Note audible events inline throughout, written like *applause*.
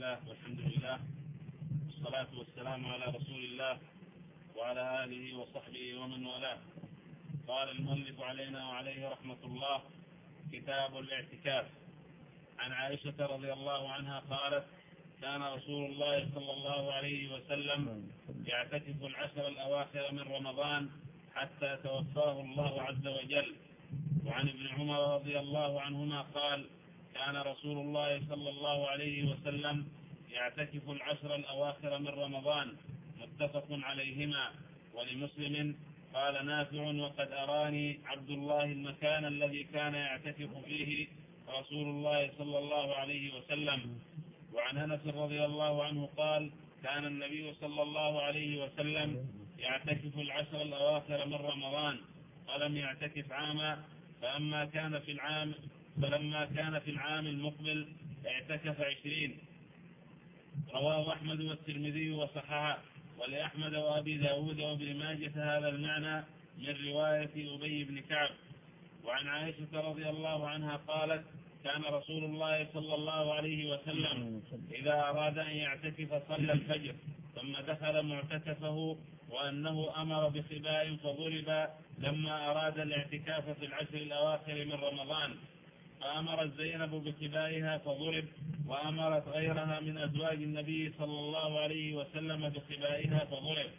الله والحمد لله والصلاة والسلام على رسول الله وعلى آله وصحبه ومن والاه. قال المؤلف علينا وعليه رحمة الله كتاب الاعتكاف. عن عائشة رضي الله عنها قالت كان رسول الله صلى الله عليه وسلم يعتكف العشر الأواخر من رمضان حتى توفاه الله عز وجل. وعن ابن عمر رضي الله عنهما قال كان رسول الله صلى الله عليه وسلم يعتكف العشر الأواخر من رمضان متفق عليهما. ولمسلم قال نافع وقد أراني عبد الله المكان الذي كان يعتكف فيه رسول الله صلى الله عليه وسلم. وعن أنس رضي الله عنه قال كان النبي صلى الله عليه وسلم يعتكف العشر الأواخر من رمضان ولم يعتكف عاما فأما كان في العام فلما كان في العام المقبل اعتكف عشرين. رواه أحمد والترمذي وصححه ولأحمد وأبي داود وابن ماجة هذا المعنى من رواية أبي بن كعب. وعن عائشة رضي الله عنها قالت كان رسول الله صلى الله عليه وسلم إذا أراد أن يعتكف صلى الفجر ثم دخل معتكفه وأنه أمر بخباء فضرب لما أراد الاعتكاف في العشر الأواخر من رمضان. فأمرت زينب بخبائها فضرب وأمرت غيرها من أزواج النبي صلى الله عليه وسلم بخبائها فضرب.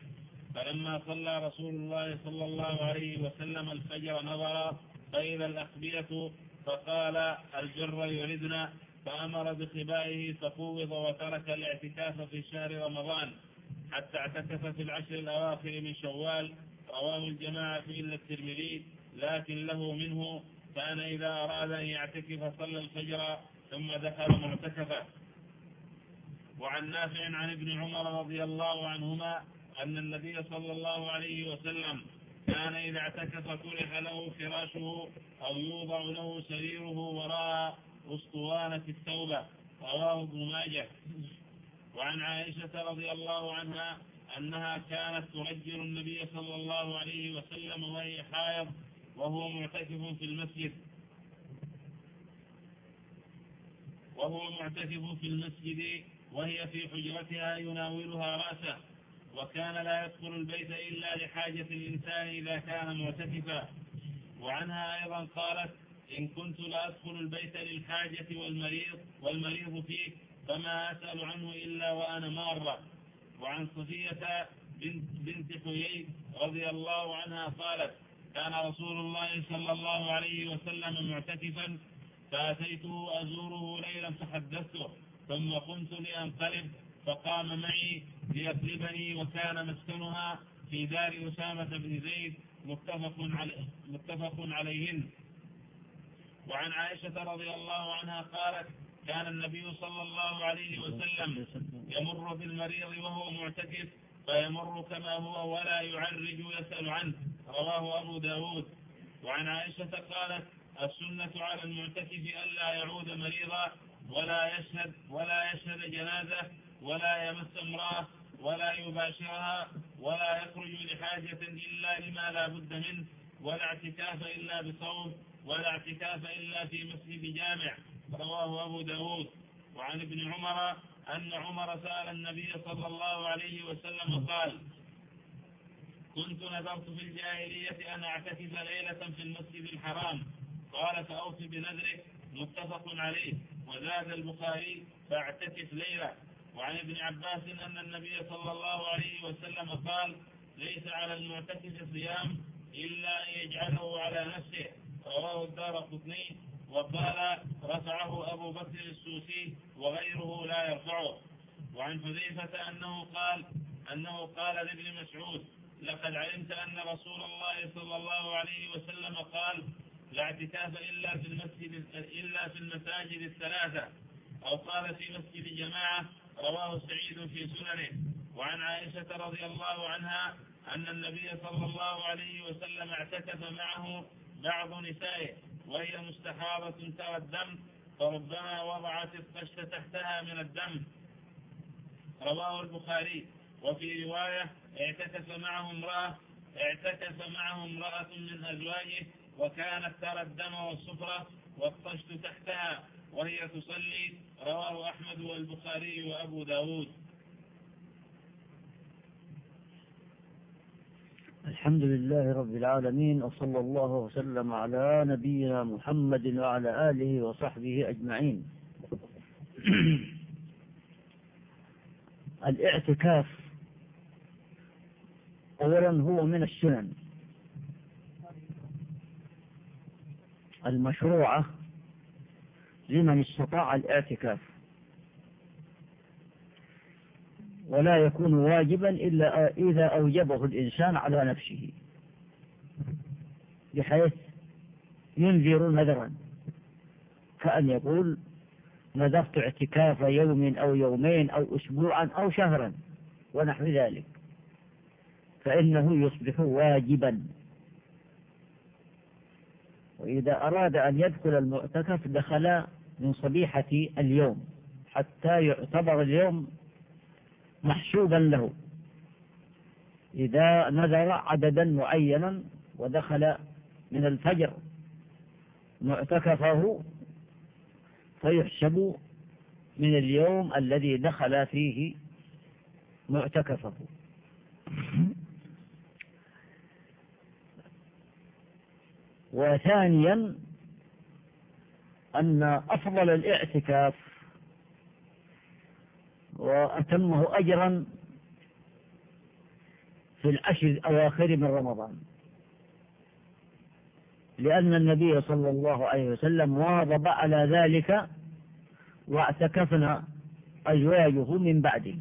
فلما صلى رسول الله صلى الله عليه وسلم الفجر نظر فإذا الأخبية فقال الجر يردنا فأمر بخبائه ففوض وترك الاعتكاف في شهر رمضان حتى اعتكف في العشر الأواخر من شوال. رواه الجماعة إلا الترمذي لكن له منه كان إذا أراد أن يعتكف صلى الفجر ثم دخل معتكفا وعن نافع عن ابن عمر رضي الله عنهما أن النبي صلى الله عليه وسلم كان إذا اعتكف طرح له فراشه أو يوضع له سريره وراء أسطوانة التوبة رواه ابن ماجه. وعن عائشة رضي الله عنها أنها كانت ترجل النبي صلى الله عليه وسلم وهي حائض وهو معتكف في المسجد. وهو معتكف في المسجد وهي في حجرتها يناولها رأسه. وكان لا يدخل البيت إلا لحاجة الإنسان إذا كان معتكفا. وعنها أيضا قالت إن كنت لا أدخل البيت للحاجة والمريض والمريض فيه فما أسأل عنه إلا وأنا مارة. وعن صفية بنت, بنت حيي رضي الله عنها قالت كان رسول الله صلى الله عليه وسلم معتكفا فأتيته أزوره ليلا فحدثته ثم قمت لأنقلب فقام معي ليقلبني وكان مسكنها في دار أسامة بن زيد متفق, عليه متفق عليهن. وعن عائشة رضي الله عنها قالت كان النبي صلى الله عليه وسلم يمر بالمريض وهو معتكف فيمر كما هو ولا يعرج يسأل عنه. رواه أبو داود. وعن عائشة قالت السنة على المعتكف ألا يعود مريضا ولا يشهد ولا يشهد جنازة ولا يمس امرأة ولا يباشرها ولا يخرج لحاجة إلا لما لا بد منه ولا اعتكاف إلا بصوم ولا اعتكاف إلا في مسجد جامع. رواه أبو داود. وعن ابن عمر أن عمر سأل النبي صلى الله عليه وسلم قال كنت نذرت في الجاهلية أن أعتكف ليلة في المسجد الحرام. قال فأوف بنذرك متفق عليه. وزاد البخاري فاعتكف ليلة. وعن ابن عباس أن النبي صلى الله عليه وسلم قال ليس على المعتكف صيام إلا أن يجعله على نفسه. رواه الدار قطني. وقال رفعه أبو بكر السوسي وغيره لا يرفعه. وعن حذيفة أنه قال أنه قال لابن مسعود لقد علمت أن رسول الله صلى الله عليه وسلم قال لا اعتكاف إلا في المسجد إلا في المساجد الثلاثة. أو قال في مسجد جماعة رواه سعيد في سننه. وعن عائشة رضي الله عنها أن النبي صلى الله عليه وسلم اعتكف معه بعض نسائه وهي مستحاضة ترى الدم فربما وضعت القشة تحتها من الدم. رواه البخاري. وفي رواية اعتكف معه امرأة اعتكف معه امرأة من أزواجه وكانت ترى الدم والصفرة والطشت تحتها وهي تصلي رواه أحمد والبخاري وأبو داود. الحمد لله رب العالمين وصلى الله وسلم على نبينا محمد وعلى آله وصحبه أجمعين. *clears throat* الاعتكاف أولا هو من السنن. المشروعة لمن استطاع الاعتكاف. ولا يكون واجبا إلا إذا أوجبه الإنسان على نفسه. بحيث ينذر نذرا. كأن يقول نذرت اعتكاف يوم أو يومين أو أسبوعا أو شهرا ونحو ذلك. فإنه يصبح واجبا. وإذا أراد أن يدخل المعتكف دخل من صبيحة اليوم حتى يعتبر اليوم محسوبا له. إذا نذر عددا معينا ودخل من الفجر معتكفه فيحسب من اليوم الذي دخل فيه معتكفه. وثانيا أن أفضل الاعتكاف وأتمه أجرا في العشر الأواخر من رمضان. لأن النبي صلى الله عليه وسلم واظب على ذلك واعتكفنا أزواجه من بعده.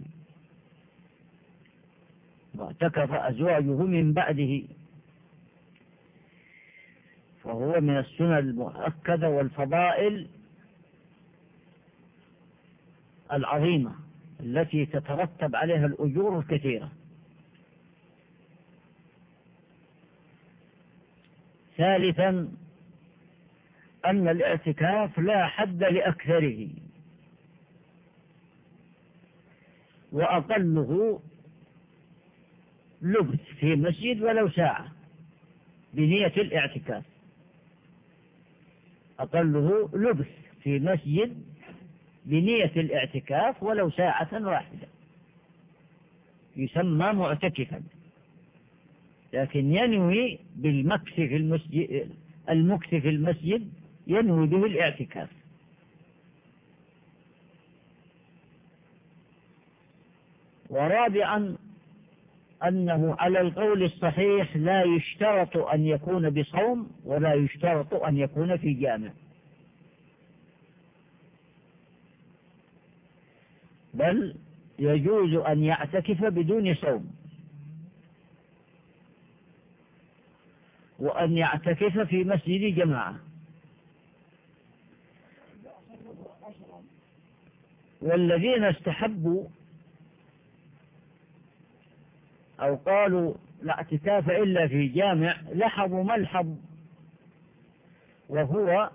واعتكف أزواجه من بعده. فهو من السنن المؤكدة والفضائل العظيمة التي تترتب عليها الأجور الكثيرة. ثالثا أن الاعتكاف لا حد لأكثره وأقله لبث في مسجد ولو ساعة بنية الاعتكاف. أقله لبث في مسجد بنية الاعتكاف ولو ساعة واحدة. يسمى معتكفا. لكن ينوي بالمكث في المسجد المكث في المسجد ينوي به الاعتكاف. ورابعا أنه على القول الصحيح لا يشترط أن يكون بصوم ولا يشترط أن يكون في جامع. بل يجوز أن يعتكف بدون صوم. وأن يعتكف في مسجد جماعة. والذين استحبوا أو قالوا لا اعتكاف إلا في جامع لحظوا ملحظ. وهو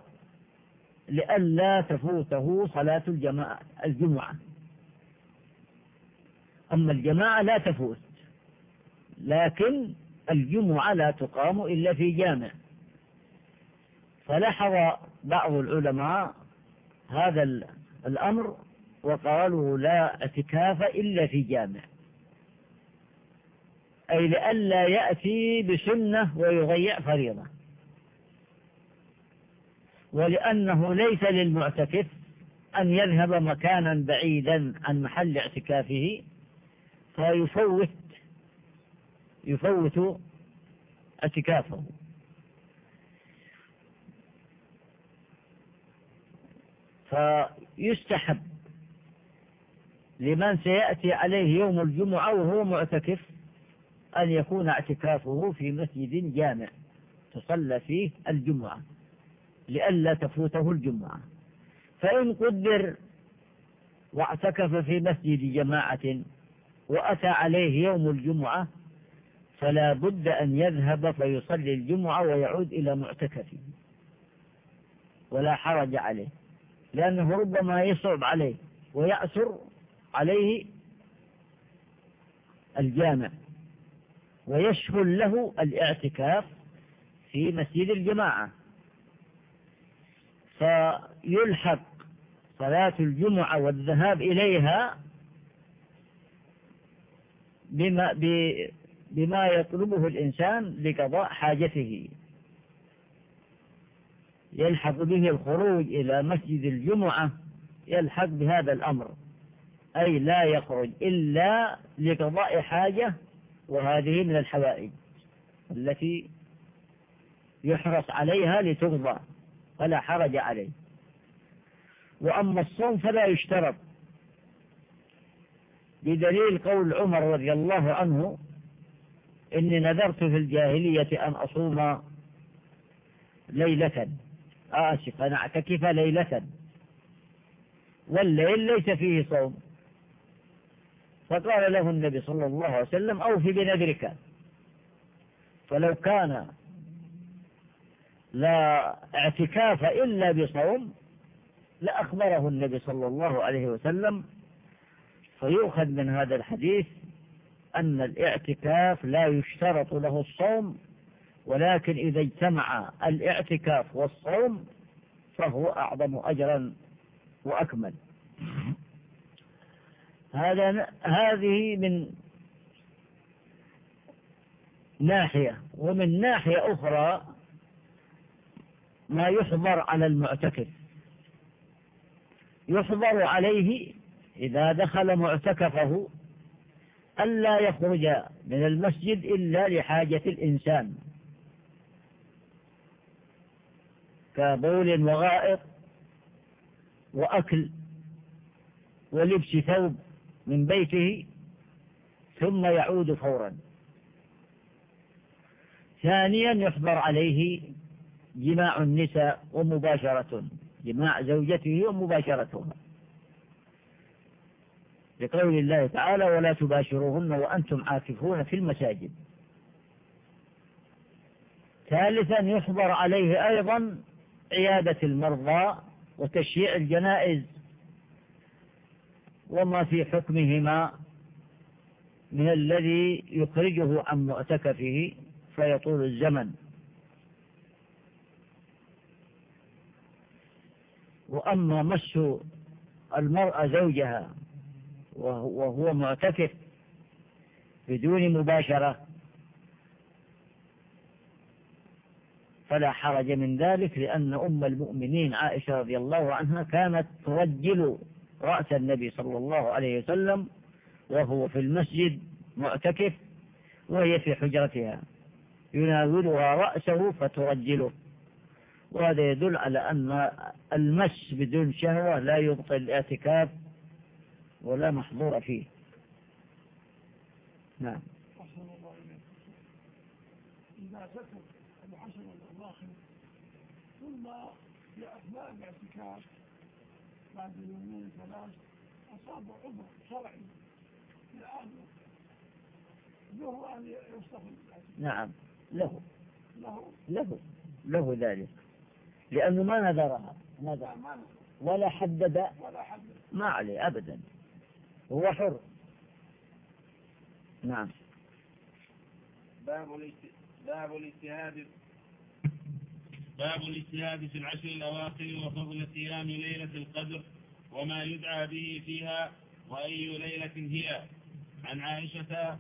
لئلا تفوته صلاة الجماعة الجمعة. أما الجماعة لا تفوت لكن الجمعة لا تقام إلا في جامع. فلاحظ بعض العلماء هذا الأمر وقالوا لا اعتكاف إلا في جامع. أي لئلا يأتي بسنة ويضيع فريضة. ولأنه ليس للمعتكف أن يذهب مكانا بعيدا عن محل اعتكافه فيفوت يفوت اعتكافه. فيستحب لمن سيأتي عليه يوم الجمعة وهو معتكف أن يكون اعتكافه في مسجد جامع تصلى فيه الجمعة لئلا تفوته الجمعة. فإن قدر واعتكف في مسجد جماعة وأتى عليه يوم الجمعة فلا بد أن يذهب فيصلي الجمعة ويعود إلى معتكفه. ولا حرج عليه لأنه ربما يصعب عليه ويأسر عليه الجامع. ويسهل له الاعتكاف في مسجد الجماعة. فيلحق صلاة الجمعة والذهاب إليها بما, بما يطلبه الإنسان لقضاء حاجته. يلحق به الخروج إلى مسجد الجمعة يلحق بهذا الأمر أي لا يخرج إلا لقضاء حاجة وهذه من الحوائج التي يحرص عليها لتقضى فلا حرج عليه. وأما الصوم فلا يشترط. بدليل قول عمر رضي الله عنه إني نذرت في الجاهلية أن أصوم ليلة. آسف أن أعتكف ليلة. والليل ليس فيه صوم. فقال له النبي صلى الله عليه وسلم أوفي بنذرك. فلو كان لا اعتكاف إلا بصوم لأخبره النبي صلى الله عليه وسلم. فيؤخذ من هذا الحديث أن الاعتكاف لا يشترط له الصوم ولكن إذا اجتمع الاعتكاف والصوم فهو أعظم أجرا وأكمل. هذا هذه من ناحية ومن ناحية أخرى ما يحضر على المعتكف. يحضر عليه إذا دخل معتكفه ألا يخرج من المسجد إلا لحاجة الإنسان. كبول وغائط وأكل ولبس ثوب. من بيته ثم يعود فورا. ثانيا يحضر عليه جماع النساء ومباشرة جماع زوجته ومباشرتها لقول الله تعالى ولا تباشروهن وأنتم عاكفون في المساجد. ثالثا يحضر عليه أيضا عيادة المرضى وتشييع الجنائز. وما في حكمهما من الذي يخرجه عن معتكفه فيطول الزمن. وأما مس المرأة زوجها وهو معتكف بدون مباشرة فلا حرج من ذلك لأن أم المؤمنين عائشة رضي الله عنها كانت ترجل رأس النبي صلى الله عليه وسلم وهو في المسجد معتكف وهي في حجرتها. يناولها رأسه فترجله. وهذا يدل على أن المس بدون شهوة لا يبطل الاعتكاف ولا محظور فيه. نعم. إذا ذكر أبو الأخلاقي ثم لأثناء الاعتكاف بعد يومين ثلاث أصاب عذر شرعي الآن له أن يستخدم نعم. له. له. له. له ذلك. لأنه ما نذرها. نذر. ولا حدد. ما عليه أبدا. هو حر. نعم. باب باب الاجتهاد باب الاجتهاد في العشر الأواخر وفضل صيام ليلة القدر وما يدعى به فيها وأي ليلة هي. عن عائشة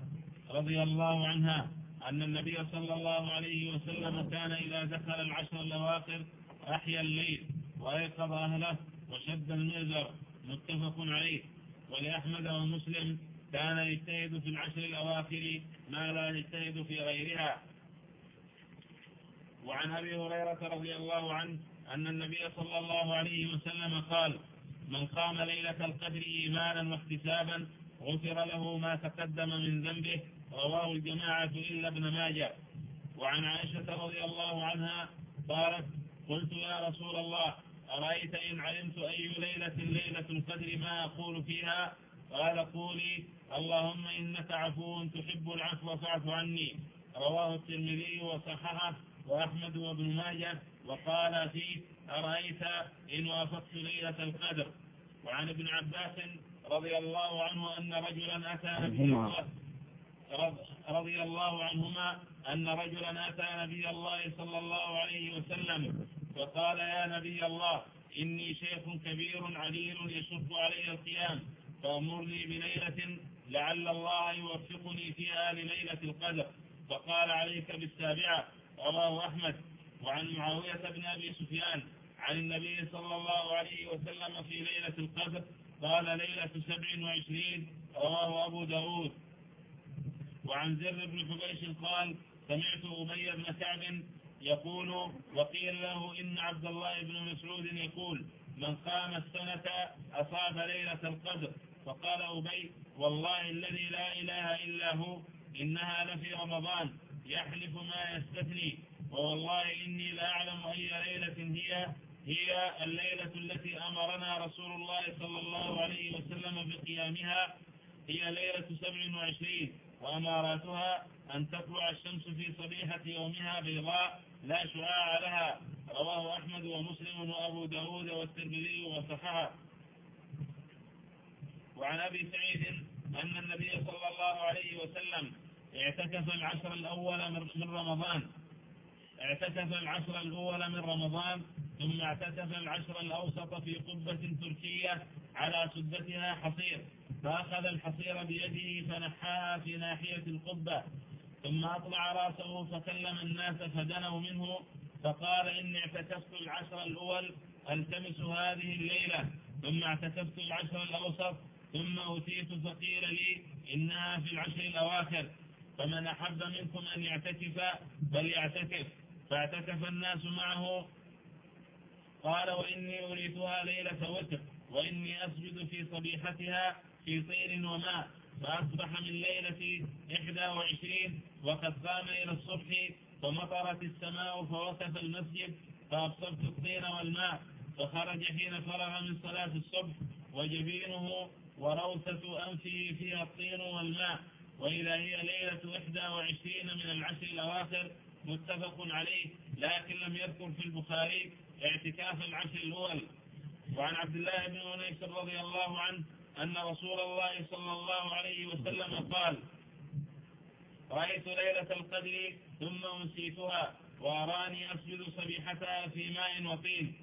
رضي الله عنها أن النبي صلى الله عليه وسلم كان إذا دخل العشر الأواخر أحيا الليل وأيقظ أهله وشد المئزر متفق عليه. ولأحمد ومسلم كان يجتهد في العشر الأواخر ما لا يجتهد في غيرها. وعن أبي هريرة رضي الله عنه أن النبي صلى الله عليه وسلم قال من قام ليلة القدر إيمانا واحتسابا غفر له ما تقدم من ذنبه رواه الجماعة إلا ابن ماجه. وعن عائشة رضي الله عنها قالت قلت يا رسول الله أرأيت إن علمت أي ليلة ليلة القدر ما أقول فيها؟ قال قولي اللهم إنك عفو تحب العفو فاعف عني. رواه الترمذي وصححه. وأحمد وابن ماجه وقال فيه أرأيت إن وافقت ليلة القدر. وعن ابن عباس رضي الله عنه أن رجلا أتى نبي الله رضي الله عنهما أن رجلا أتى نبي الله صلى الله عليه وسلم فقال يا نبي الله إني شيخ كبير عليل يشق علي القيام فأمرني بليلة لعل الله يوفقني فيها لليلة القدر. فقال عليك بالسابعة. رواه أحمد وعن معاوية بن أبي سفيان عن النبي صلى الله عليه وسلم في ليلة القدر قال ليلة سبع وعشرين رواه أبو داود. وعن زر بن حبيش قال سمعت أبي بن كعب يقول وقيل له إن عبد الله بن مسعود يقول من قام السنة أصاب ليلة القدر. فقال أبي والله الذي لا إله إلا هو إنها لفي رمضان. يحلف ما يستثني. ووالله إني لا أعلم أي ليلة هي هي الليلة التي أمرنا رسول الله صلى الله عليه وسلم بقيامها. هي ليلة سبع وعشرين وأماراتها أن تطلع الشمس في صبيحة يومها بيضاء لا شعاع لها. رواه أحمد ومسلم وأبو داود والترمذي وصححه. وعن أبي سعيد أن النبي صلى الله عليه وسلم اعتكف العشر الأول من رمضان. اعتكف العشر الأول من رمضان ثم اعتكف العشر الأوسط في قبة تركية على سدتها حصير. فأخذ الحصير بيده فنحاها في ناحية القبة. ثم أطلع رأسه فكلم الناس فدنوا منه. فقال إني اعتكفت العشر الأول ألتمس هذه الليلة. ثم اعتكفت العشر الأوسط ثم أتيت فقيل لي إنها في العشر الأواخر. فمن أحب منكم أن يعتكف فليعتكف. فاعتكف الناس معه. قال وإني أريدها ليلة وتر وإني أسجد في صبيحتها في طير وماء فأصبح من ليلة إحدى وعشرين وقد قام إلى الصبح فمطرت السماء فوقف المسجد فأبصرت الطين والماء فخرج حين فرغ من صلاة الصبح وجبينه وروثة أنفه فيها الطين والماء. وإذا هي ليلة إحدى وعشرين من العشر الأواخر متفق عليه لكن لم يذكر في البخاري اعتكاف العشر الأول. وعن عبد الله بن أنيس رضي الله عنه أن رسول الله صلى الله عليه وسلم قال رأيت ليلة القدر ثم أنسيتها وأراني أسجد صبيحتها في ماء وطين.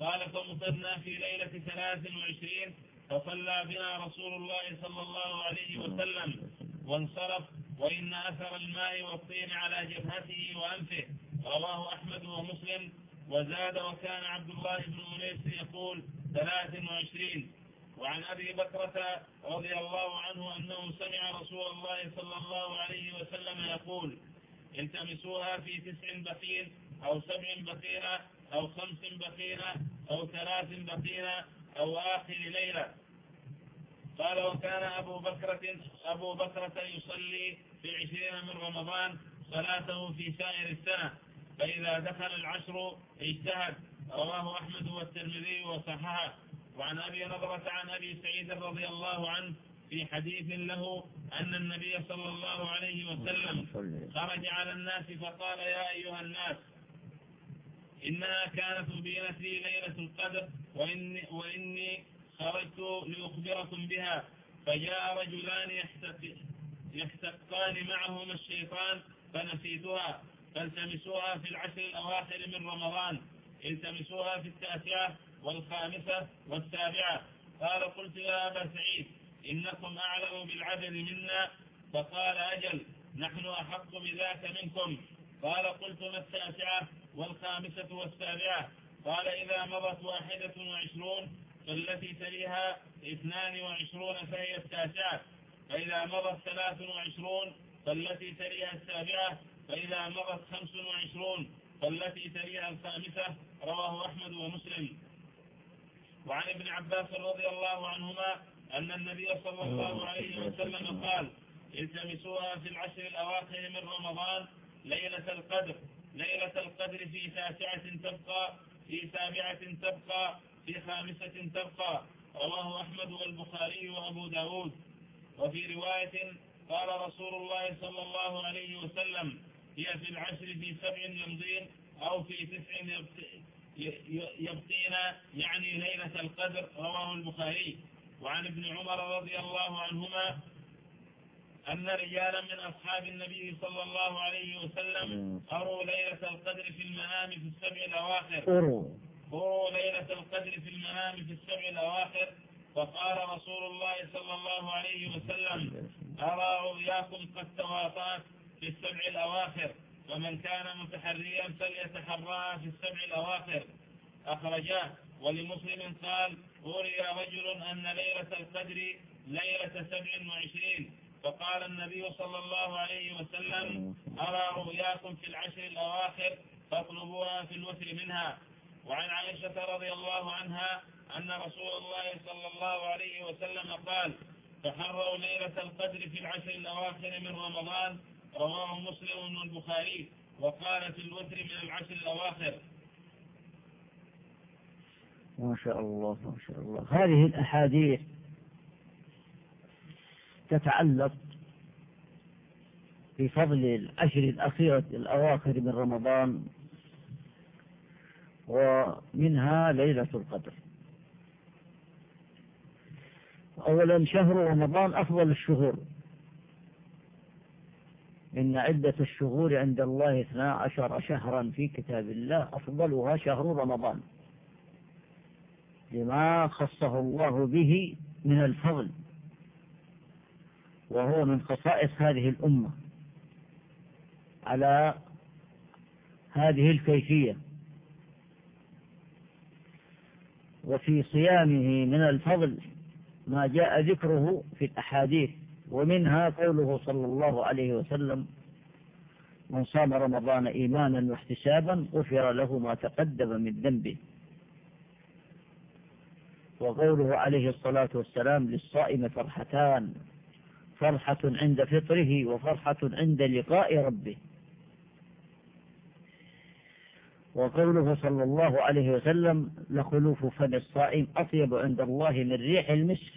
قال فمطرنا في ليلة ثلاث وعشرين فصلى بنا رسول الله صلى الله عليه وسلم. وانصرف وإن أثر الماء والطين على جبهته وأنفه. رواه أحمد ومسلم. وزاد وكان عبد الله بن منيس يقول ثلاث وعشرين. وعن أبي بكرة رضي الله عنه أنه سمع رسول الله صلى الله عليه وسلم يقول التمسوها في تسع بقين أو سبع بقينة أو خمس بقينة أو ثلاث بقينة أو آخر ليلة. قال وكان أبو بكرة أبو بكرة يصلي في عشرين من رمضان صلاته في سائر السنة. فإذا دخل العشر اجتهد. رواه أحمد والترمذي وصححه. وعن أبي نضرة عن أبي سعيد رضي الله عنه في حديث له أن النبي صلى الله عليه وسلم خرج على الناس فقال يا أيها الناس إنها كانت أبينت لي ليلة القدر وإني, وإني خرجت لأخبركم بها فجاء رجلان يحتقان معهما الشيطان فنسيتها فالتمسوها في العشر الأواخر من رمضان التمسوها في التاسعة والخامسة والسابعة. قال قلت يا أبا سعيد إنكم أعلم بالعدل منا. فقال أجل نحن أحق بذاك منكم. قال قلت ما التاسعة والخامسة والسابعة؟ قال إذا مضت واحدة وعشرون فالتي تليها اثنان وعشرون فهي التاسعة. فإذا مضت ثلاث وعشرون فالتي تليها السابعة. فإذا مضت خمس وعشرون فالتي تليها الخامسة. رواه أحمد ومسلم. وعن ابن عباس رضي الله عنهما أن النبي صلى الله عليه وسلم قال التمسوها في العشر الأواخر من رمضان ليلة القدر. ليلة القدر في تاسعة تبقى في سابعة تبقى في خامسة تبقى رواه أحمد والبخاري وأبو داود. وفي رواية قال رسول الله صلى الله عليه وسلم هي في العشر في سبع يمضين أو في تسع يبقين يعني ليلة القدر رواه البخاري. وعن ابن عمر رضي الله عنهما أن رجالا من أصحاب النبي صلى الله عليه وسلم أروا ليلة القدر في المنام في السبع الأواخر. مروا ليلة القدر في المنام في السبع الأواخر فقال رسول الله صلى الله عليه وسلم أرى رؤياكم قد تواطأت في السبع الأواخر ومن كان متحريا فليتحراها في السبع الأواخر. أخرجاه ولمسلم قال أوري رجل أن ليلة القدر ليلة سبع وعشرين. فقال النبي صلى الله عليه وسلم أرى رؤياكم في العشر الأواخر فاطلبوها في الوتر منها. وعن عائشة رضي الله عنها أن رسول الله صلى الله عليه وسلم قال تحروا ليلة القدر في العشر الأواخر من رمضان رواه مسلم والبخاري وقال في الوتر من العشر الأواخر. ما شاء الله ما شاء الله. هذه الأحاديث تتعلق بفضل العشر الأخيرة الأواخر من رمضان ومنها ليلة القدر. أولا شهر رمضان أفضل الشهور. إن عدة الشهور عند الله اثنا عشر شهرا في كتاب الله أفضلها شهر رمضان. لما خصه الله به من الفضل. وهو من خصائص هذه الأمة. على هذه الكيفية. وفي صيامه من الفضل ما جاء ذكره في الأحاديث ومنها قوله صلى الله عليه وسلم من صام رمضان إيمانا واحتسابا غفر له ما تقدم من ذنبه. وقوله عليه الصلاة والسلام للصائم فرحتان فرحة عند فطره وفرحة عند لقاء ربه. وقوله صلى الله عليه وسلم لخلوف فم الصائم أطيب عند الله من ريح المسك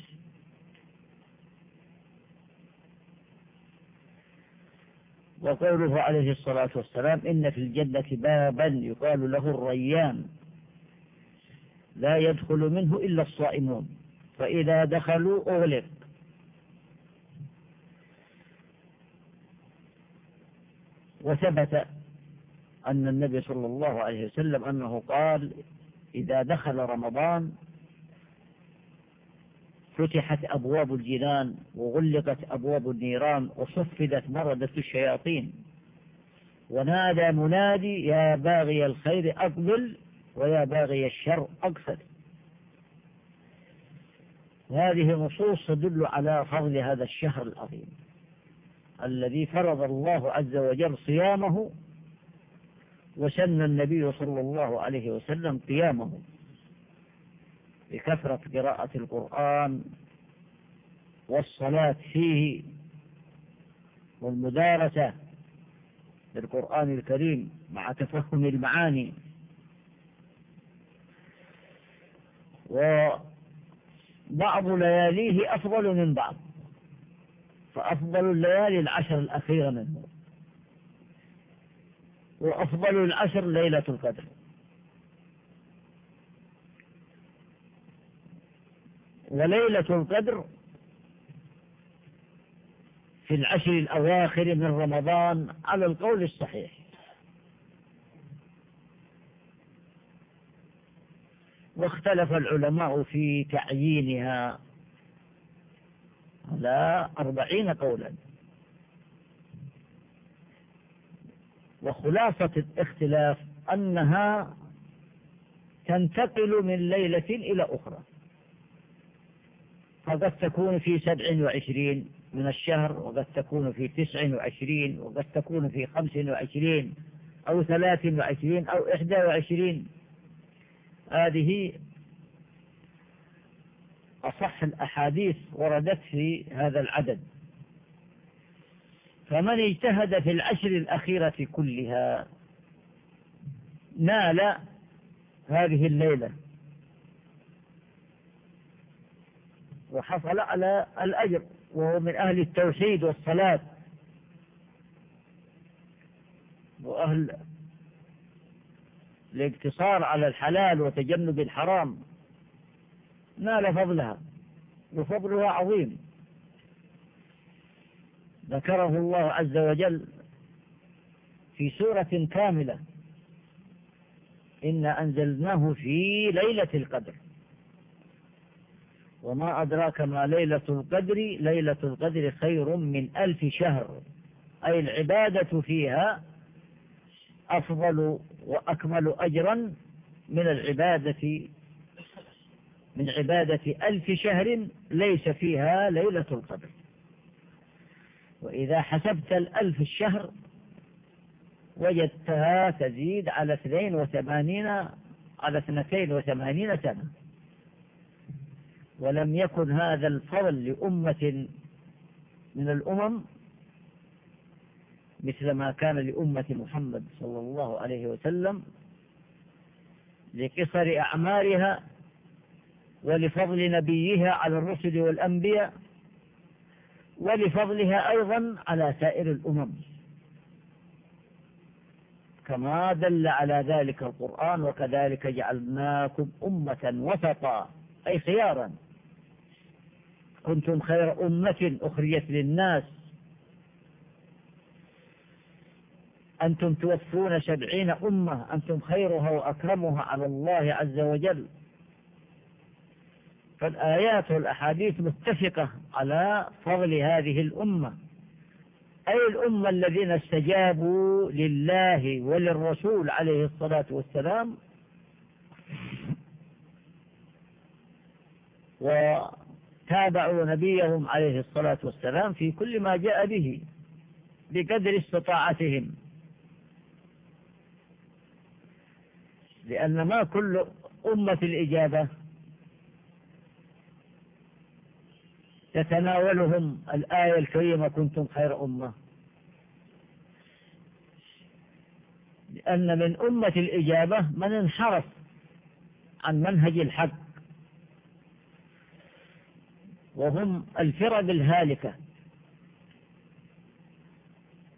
وقوله عليه الصلاة والسلام إن في الجنة بابا يقال له الريان. لا يدخل منه إلا الصائمون. فإذا دخلوا أغلق. وثبت أن النبي صلى الله عليه وسلم أنه قال إذا دخل رمضان فتحت أبواب الجنان وغلقت أبواب النيران وصفدت مردة الشياطين. ونادى منادي يا باغي الخير أقبل ويا باغي الشر أقصد. هذه نصوص تدل على فضل هذا الشهر العظيم الذي فرض الله عز وجل صيامه وسن النبي صلى الله عليه وسلم قيامه بكثرة قراءة القرآن والصلاة فيه والمدارسة للقرآن الكريم مع تفهم المعاني وبعض لياليه أفضل من بعض فأفضل الليالي العشر الأخيرة منه وأفضل العشر ليلة القدر. وليلة القدر في العشر الأواخر من رمضان على القول الصحيح. واختلف العلماء في تعيينها على أربعين قولا. وخلاصة الاختلاف أنها تنتقل من ليلة إلى أخرى. فقد تكون في سبع وعشرين من الشهر وقد تكون في تسع وعشرين وقد تكون في خمس وعشرين أو ثلاث وعشرين أو إحدى وعشرين. هذه أصح الأحاديث وردت في هذا العدد. فمن اجتهد في العشر الأخيرة كلها نال هذه الليلة وحصل على الأجر وهو من أهل التوحيد والصلاة وأهل الاقتصار على الحلال وتجنب الحرام. نال فضلها وفضلها عظيم. ذكره الله عز وجل في سورة كاملة. إنا أنزلناه في ليلة القدر. وما أدراك ما ليلة القدر. ليلة القدر خير من ألف شهر. أي العبادة فيها أفضل وأكمل أجرا من العبادة من عبادة ألف شهر ليس فيها ليلة القدر. وإذا حسبت الألف الشهر وجدتها تزيد على اثنين وثمانين على اثنتين وثمانين سنة. ولم يكن هذا الفضل لأمة من الأمم مثل ما كان لأمة محمد صلى الله عليه وسلم لقصر أعمارها ولفضل نبيها على الرسل والأنبياء. ولفضلها أيضا على سائر الأمم. كما دل على ذلك القرآن وكذلك جعلناكم أمة وسطا أي خيارا. كنتم خير أمة أخرجت للناس. أنتم توفون سبعين أمة أنتم خيرها وأكرمها على الله عز وجل. فالآيات والأحاديث متفقة على فضل هذه الأمة. أي الأمة الذين استجابوا لله وللرسول عليه الصلاة والسلام. وتابعوا نبيهم عليه الصلاة والسلام في كل ما جاء به بقدر استطاعتهم. لأن ما كل أمة الإجابة تتناولهم الآية الكريمة كنتم خير أمة. لأن من أمة الإجابة من انحرف عن منهج الحق. وهم الفرد الهالكة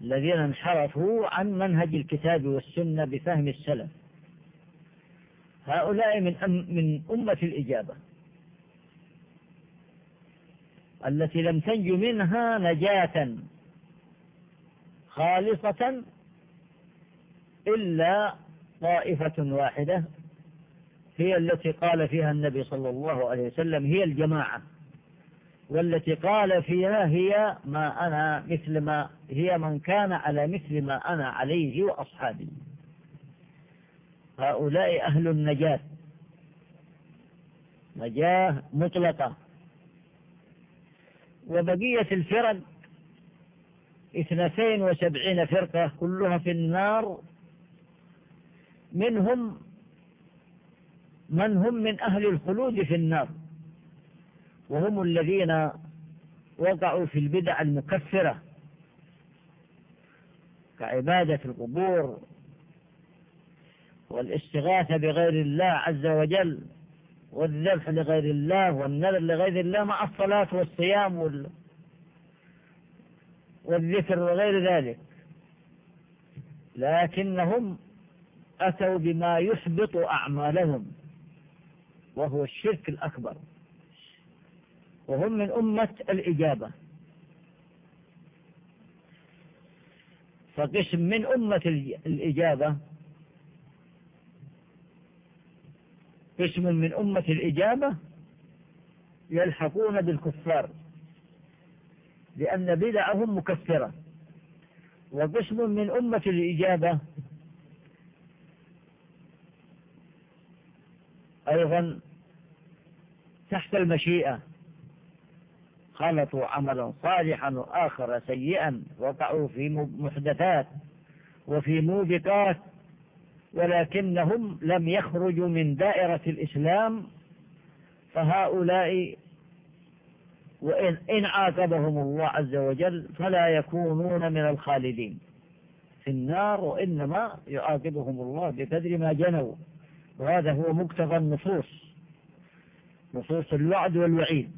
الذين انحرفوا عن منهج الكتاب والسنة بفهم السلف. هؤلاء من من أمة الإجابة. التي لم تنج منها نجاة خالصة إلا طائفة واحدة هي التي قال فيها النبي صلى الله عليه وسلم هي الجماعة والتي قال فيها هي ما أنا مثل ما هي من كان على مثل ما أنا عليه وأصحابي. هؤلاء أهل النجاة. نجاة مطلقة. وبقية الفرق اثنتين وسبعين فرقة كلها في النار. منهم من هم من أهل الخلود في النار وهم الذين وقعوا في البدع المكفرة كعبادة القبور والاستغاثة بغير الله عز وجل. والذبح لغير الله والنذر لغير الله مع الصلاة والصيام وال... والذكر وغير ذلك. لكنهم أتوا بما يحبط أعمالهم وهو الشرك الأكبر. وهم من أمة الإجابة. فقسم من أمة الإجابة قسم من أمة الإجابة يلحقون بالكفار لأن بدعهم مكفرة. وقسم من أمة الإجابة أيضا تحت المشيئة. خلطوا عملا صالحا وآخر سيئا وقعوا في محدثات وفي موبقات. ولكنهم لم يخرجوا من دائرة الإسلام فهؤلاء وإن إن عاقبهم الله عز وجل فلا يكونون من الخالدين. في النار وإنما يعاقبهم الله بقدر ما جنوا. وهذا هو مقتضى النصوص نصوص الوعد والوعيد.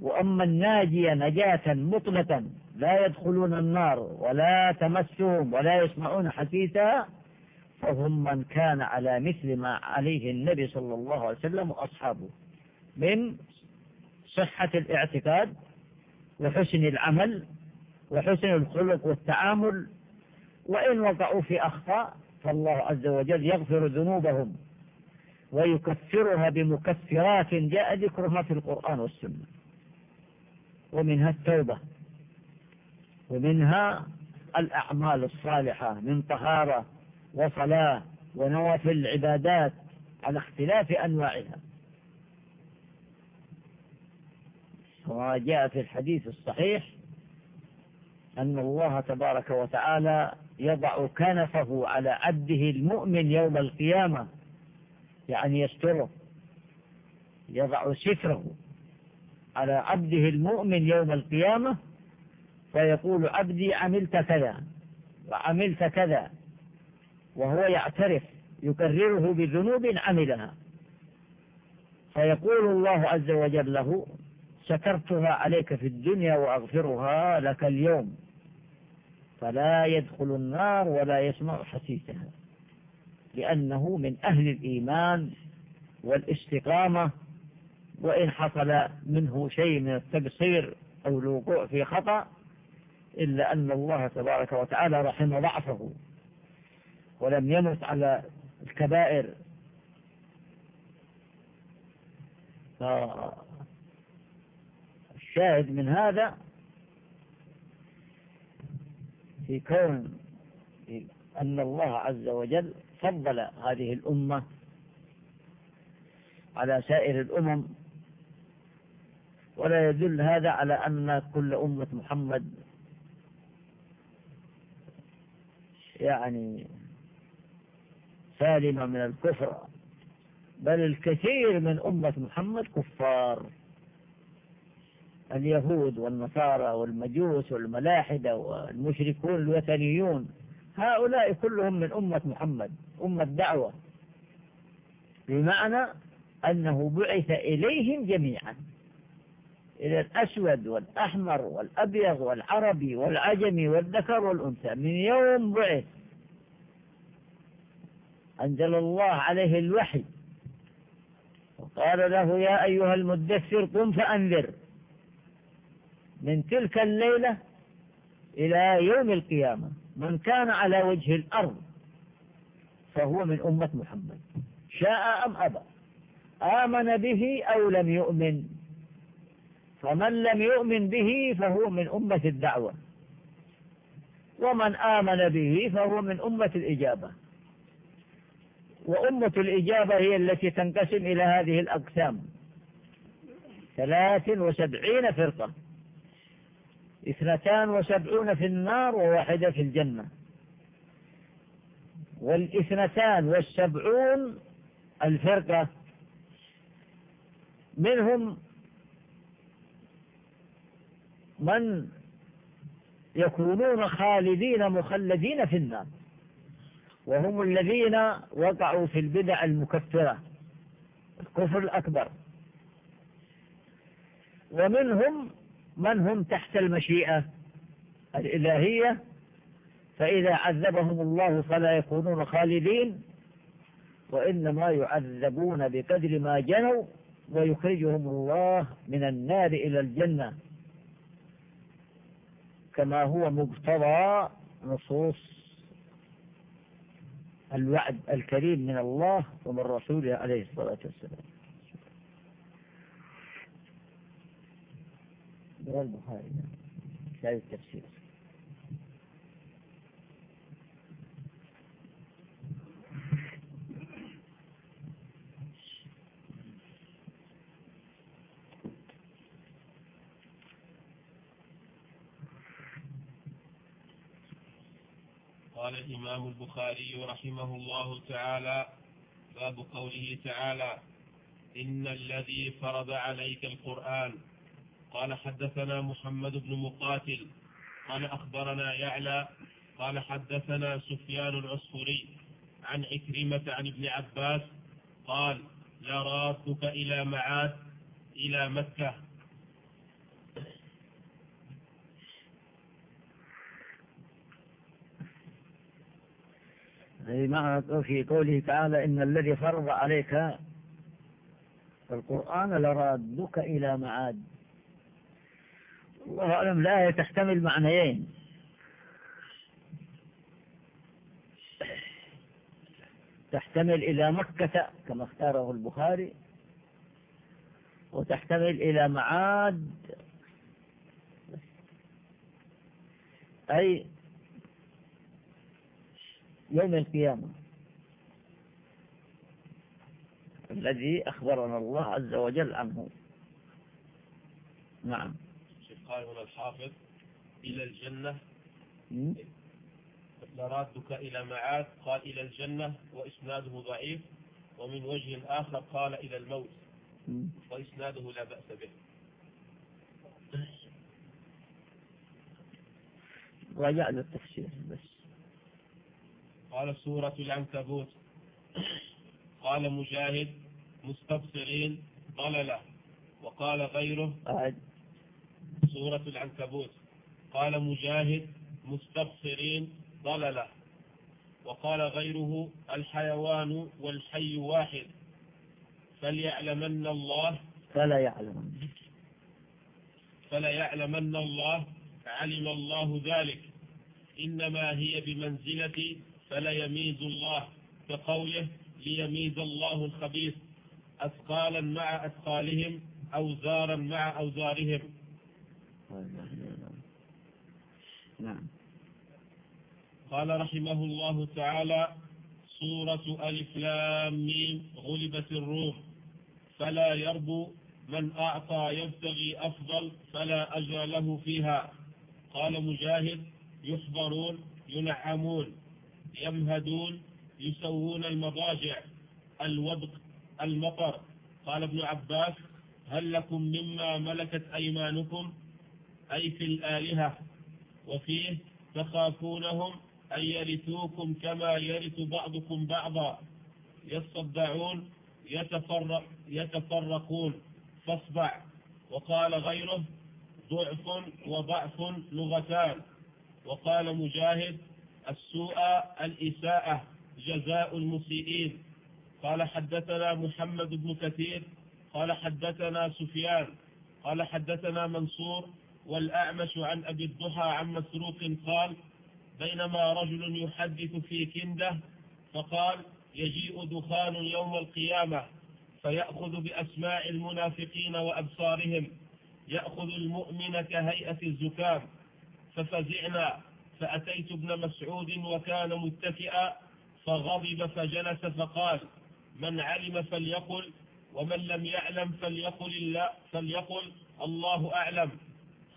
وأما الناجية نجاة مطلقا لا يدخلون النار ولا تمسهم ولا يسمعون حديثا فهم من كان على مثل ما عليه النبي صلى الله عليه وسلم وأصحابه من صحة الاعتقاد وحسن العمل وحسن الخلق والتعامل وإن وقعوا في أخطاء فالله عز وجل يغفر ذنوبهم ويكفرها بمكفرات جاء ذكرها في القرآن والسنة. ومنها التوبة ومنها الأعمال الصالحة من طهارة وصلاة ونوافل العبادات على اختلاف أنواعها. وما جاء في الحديث الصحيح أن الله تبارك وتعالى يضع كنفه على عبده المؤمن يوم القيامة يعني يستره يضع ستره على عبده المؤمن يوم القيامة فيقول عبدي عملت كذا وعملت كذا. وهو يعترف يكرره بذنوب عملها. فيقول الله عز وجل له سترتها عليك في الدنيا وأغفرها لك اليوم. فلا يدخل النار ولا يسمع حسيسها لأنه من أهل الإيمان والاستقامة وإن حصل منه شيء من التقصير أو الوقوع في خطأ إلا أن الله تبارك وتعالى رحم ضعفه. ولم يمت على الكبائر. الشاهد من هذا في كون أن الله عز وجل فضل هذه الأمة على سائر الأمم ولا يدل هذا على أن كل أمة محمد يعني سالمة من الكفر. بل الكثير من أمة محمد كفار. اليهود والنصارى والمجوس والملاحدة والمشركون الوثنيون. هؤلاء كلهم من أمة محمد أمة دعوة. بمعنى أنه بعث إليهم جميعا. إلى الأسود والأحمر والأبيض والعربي والعجمي والذكر والأنثى. من يوم بعث أنزل الله عليه الوحي. وقال له يا أيها المدثر قم فأنذر. من تلك الليلة إلى يوم القيامة من كان على وجه الأرض فهو من أمة محمد. شاء أم أبى؟ آمن به أو لم يؤمن؟ فمن لم يؤمن به فهو من أمة الدعوة. ومن آمن به فهو من أمة الإجابة. وأمة الإجابة هي التي تنقسم إلى هذه الأقسام. ثلاث وسبعين فرقة. اثنتان وسبعون في النار وواحدة في الجنة. والاثنتان والسبعون الفرقة. منهم من يكونون خالدين مخلدين في النار. وهم الذين وقعوا في البدع المكفرة الكفر الأكبر. ومنهم من هم تحت المشيئة الإلهية فإذا عذبهم الله فلا يكونون خالدين وإنما يعذبون بقدر ما جنوا ويخرجهم الله من النار إلى الجنة. كما هو مقتضى نصوص الوعد الكريم من الله ومن رسوله عليه الصلاة والسلام. البخاري. كتاب التفسير. قال الإمام البخاري رحمه الله تعالى باب قوله تعالى إن الذي فرض عليك القرآن. قال حدثنا محمد بن مقاتل. قال أخبرنا يعلى. قال حدثنا سفيان العصفوري عن عكرمة عن ابن عباس. قال لرادك إلى معاد إلى مكة. معنى في قوله تعالى إن الذي فرض عليك القرآن لرادك إلى معاد. الله أعلم الآية تحتمل معنيين. تحتمل إلى مكة كما اختاره البخاري وتحتمل إلى معاد. أي يوم القيامة. الذي أخبرنا الله عز وجل عنه. نعم. قال هنا الحافظ إلى الجنة. لرادك إلى معاد قال إلى الجنة وإسناده ضعيف. ومن وجه آخر قال إلى الموت. وإسناده لا بأس به. راجعنا التفسير بس. قال سورة العنكبوت. قال مجاهد مستبصرين ضللة. وقال غيره أعد. سورة العنكبوت. قال مجاهد مستبصرين ضللة. وقال غيره الحيوان والحي واحد. فليعلمن الله فلا يعلمن فلا يعلمن الله علم الله ذلك. إنما هي بمنزلة فلا يميز الله كقوله ليميز الله الخبيث أثقالا مع أثقالهم أوزارا مع أوزارهم. نعم. قال رحمه الله تعالى سورة ألف لام ميم غلبت الروح. فلا يربو من أعطى يبتغي أفضل فلا أجر له فيها. قال مجاهد يحضرون ينعمون. يمهدون يسوون المضاجع الودق المطر. قال ابن عباس هل لكم مما ملكت أيمانكم؟ أي في الآلهة. وفيه تخافونهم أن يرثوكم كما يرث بعضكم بعضا. يصدعون يتفرق يتفرقون. فاصبع. وقال غيره ضعف وضعف لغتان. وقال مجاهد السوء الإساءة جزاء المسيئين. قال حدثنا محمد بن كثير قال حدثنا سفيان قال حدثنا منصور والأعمش عن أبي الضحى عن مسروق قال بينما رجل يحدث في كندة فقال يجيء دخان يوم القيامة فيأخذ بأسماع المنافقين وأبصارهم يأخذ المؤمن كهيئة الزكام ففزعنا فأتيت ابن مسعود وكان متكئا فغضب فجلس فقال من علم فليقل ومن لم يعلم فليقل الله, فليقل الله أعلم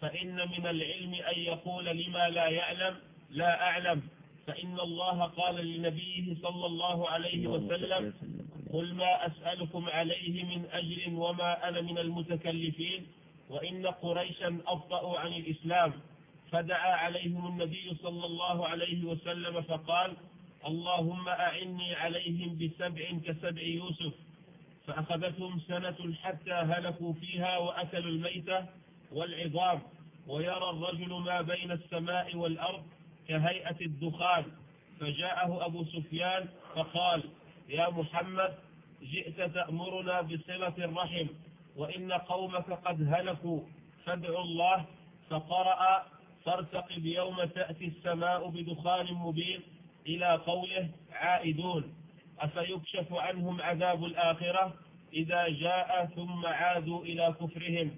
فإن من العلم أن يقول لما لا يعلم لا أعلم فإن الله قال لنبيه صلى الله عليه وسلم قل ما أسألكم عليه من أجر وما أنا من المتكلفين وإن قريشا أبطأوا عن الإسلام فدعا عليهم النبي صلى الله عليه وسلم فقال اللهم أعني عليهم بسبع كسبع يوسف. فأخذتهم سنة حتى هلكوا فيها وأكلوا الميتة والعظام. ويرى الرجل ما بين السماء والأرض كهيئة الدخان. فجاءه أبو سفيان فقال يا محمد جئت تأمرنا بصلة الرحم وإن قومك قد هلكوا فادعوا الله. فقرأ فارتقب يوم تأتي السماء بدخان مبين إلى قوله عائدون. أفيكشف عنهم عذاب الآخرة؟ إذا جاء ثم عادوا إلى كفرهم.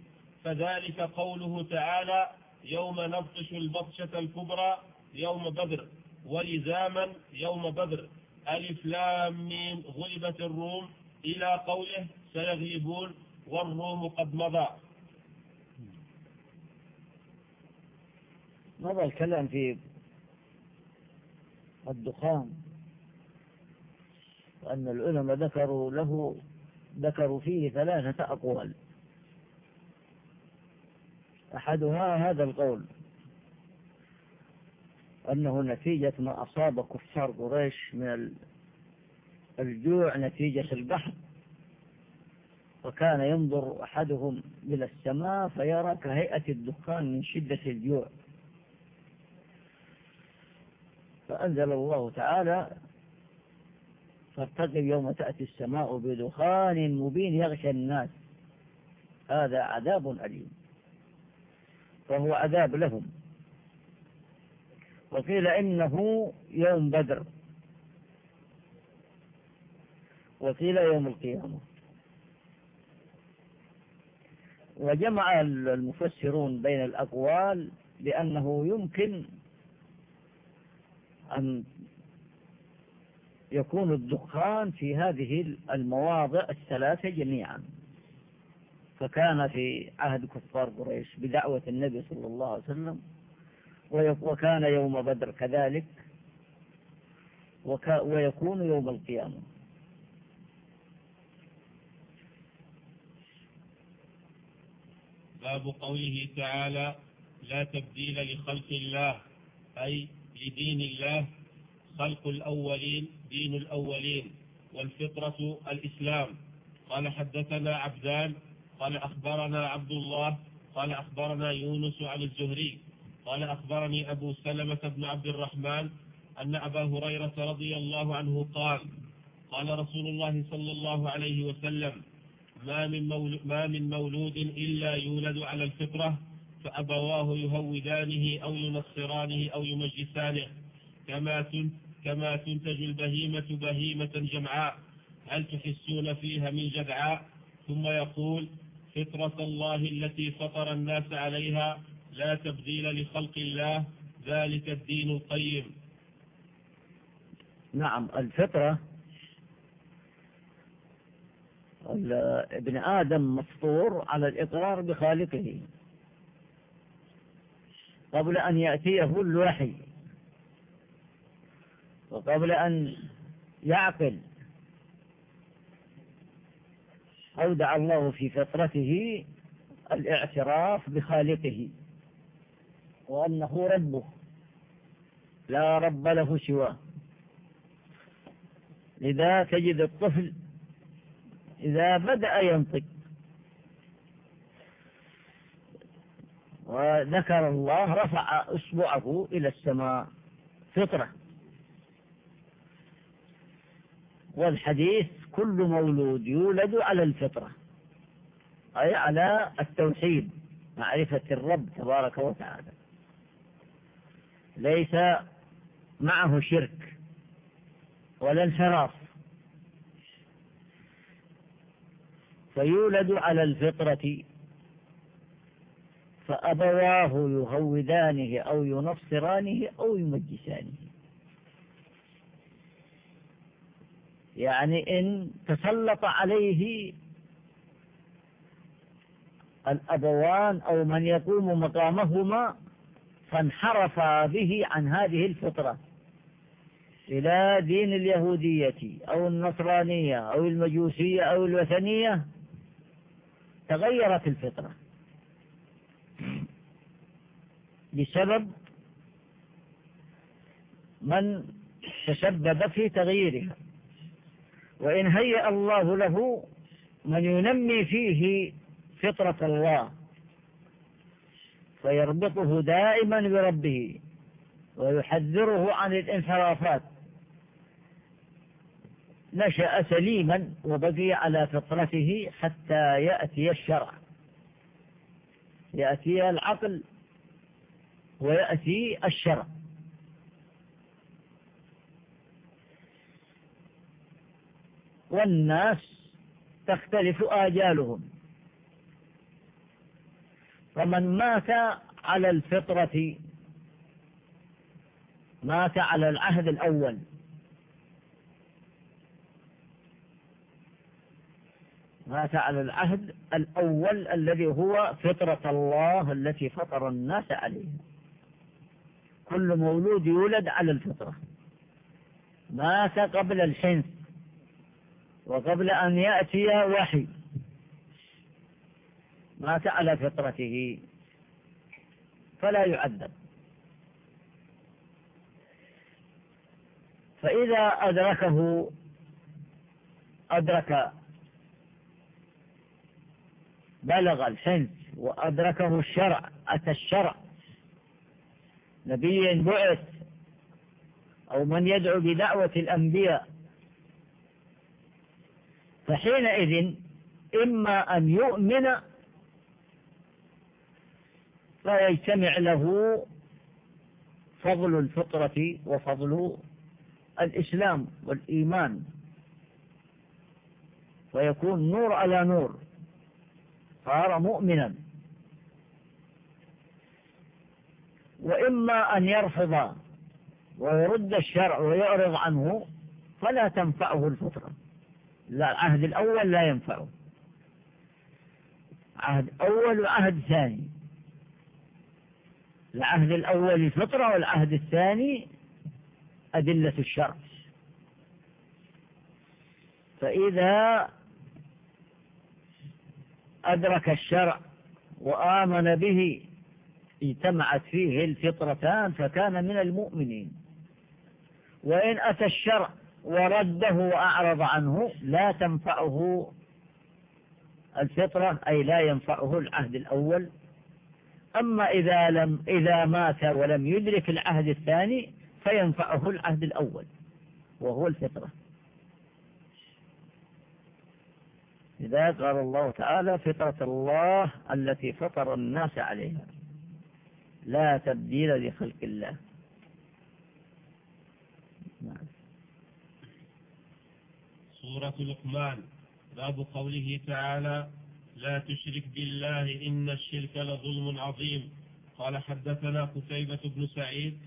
فذلك قوله تعالى يوم نبطش البطشة الكبرى يوم بدر ولزاما يوم بدر. ألف لام ميم غلبت الروم إلى قوله سيغلبون والروم قد مضى. مضى الكلام في الدخان. وأن العلماء ذكروا له ذكروا فيه ثلاثة أقوال. أحدها هذا القول أنه نتيجة ما أصاب كفار قريش من الجوع نتيجة البحر. وكان ينظر أحدهم إلى السماء فيرى كهيئة الدخان من شدة الجوع. فأنزل الله تعالى فارتقب يوم تأتي السماء بدخان مبين يغشى الناس. هذا عذاب أليم. فهو عذاب لهم. وقيل إنه يوم بدر. وقيل يوم القيامة. وجمع المفسرون بين الأقوال بأنه يمكن أن يكون الدخان في هذه المواضع الثلاثة جميعا. فكان في عهد كفار قريش بدعوة النبي صلى الله عليه وسلم وكان يوم بدر كذلك ويكون يوم القيامة. باب قوله تعالى لا تبديل لخلق الله أي لدين الله خلق الأولين دين الأولين والفطرة الإسلام. قال حدثنا عبدان قال أخبرنا عبد الله قال أخبرنا يونس عن الزهري قال أخبرني أبو سلمة بن عبد الرحمن أن أبا هريرة رضي الله عنه قال قال رسول الله صلى الله عليه وسلم ما من, ما من مولود إلا يولد على الفطرة فأبواه يهودانه أو ينصرانه أو يمجسانه. كما كما تنتج البهيمة بهيمة جمعاء. هل تحسون فيها من جدعاء ثم يقول فطرة الله التي فطر الناس عليها لا تبديل لخلق الله ذلك الدين القيم. نعم الفطرة ابن آدم مفطور على الإقرار بخالقه. قبل أن يأتيه الوحي وقبل أن يعقل. أودع الله في فطرته الاعتراف بخالقه. وأنه ربه. لا رب له سواه. لذا تجد الطفل إذا بدأ ينطق وذكر الله رفع أصبعه إلى السماء. فطرة. والحديث كل مولود يولد على الفطرة. أي على التوحيد معرفة الرب تبارك وتعالى. ليس معه شرك ولا انحراف. فيولد على الفطرة فأبواه يهودانه أو ينصرانه أو يمجسانه. يعني إن تسلط عليه الأبوان أو من يقوم مقامهما فانحرف به عن هذه الفطرة. إلى دين اليهودية أو النصرانية أو المجوسية أو الوثنية تغيرت الفطرة. بسبب من تسبب في تغييرها وإن هيأ الله له من ينمي فيه فطرة الله فيربطه دائما بربه ويحذره عن الانحرافات. نشأ سليما وبقي على فطرته حتى يأتي الشرع يأتي العقل. ويأتي الشرع. والناس تختلف آجالهم. فمن مات على الفطرة مات على العهد الأول مات على العهد الأول الذي هو فطرة الله التي فطر الناس عليها كل مولود يولد على الفطرة. مات قبل الحنث وقبل أن يأتي وحي. مات على فطرته. فلا يعذب. فإذا أدركه أدرك بلغ الحنث وأدركه الشرع أتى الشرع نبي بعث أو من يدعو بدعوة الأنبياء. فحينئذ إما أن يؤمن فيجتمع له فضل الفطرة وفضل الإسلام والإيمان ويكون نور على نور صار مؤمنا. وإما أن يرفض ويرد الشرع ويعرض عنه فلا تنفعه الفطرة. لا العهد الأول لا ينفعه. عهد أول وعهد ثاني. العهد الأول الفطرة والعهد الثاني أدلة الشرع. فإذا أدرك الشرع وآمن به اجتمعت فيه الفطرتان فكان من المؤمنين. وإن أتى الشرع ورده وأعرض عنه لا تنفعه الفطرة أي لا ينفعه العهد الأول. أما إذا لم إذا مات ولم يدرك العهد الثاني فينفعه العهد الأول وهو الفطرة. لذلك قال الله تعالى فطرة الله التي فطر الناس عليها. لا تبديل لخلق الله. نعم. سورة لقمان. باب قوله تعالى لا تشرك بالله إن الشرك لظلم عظيم. قال حدثنا قتيبة بن سعيد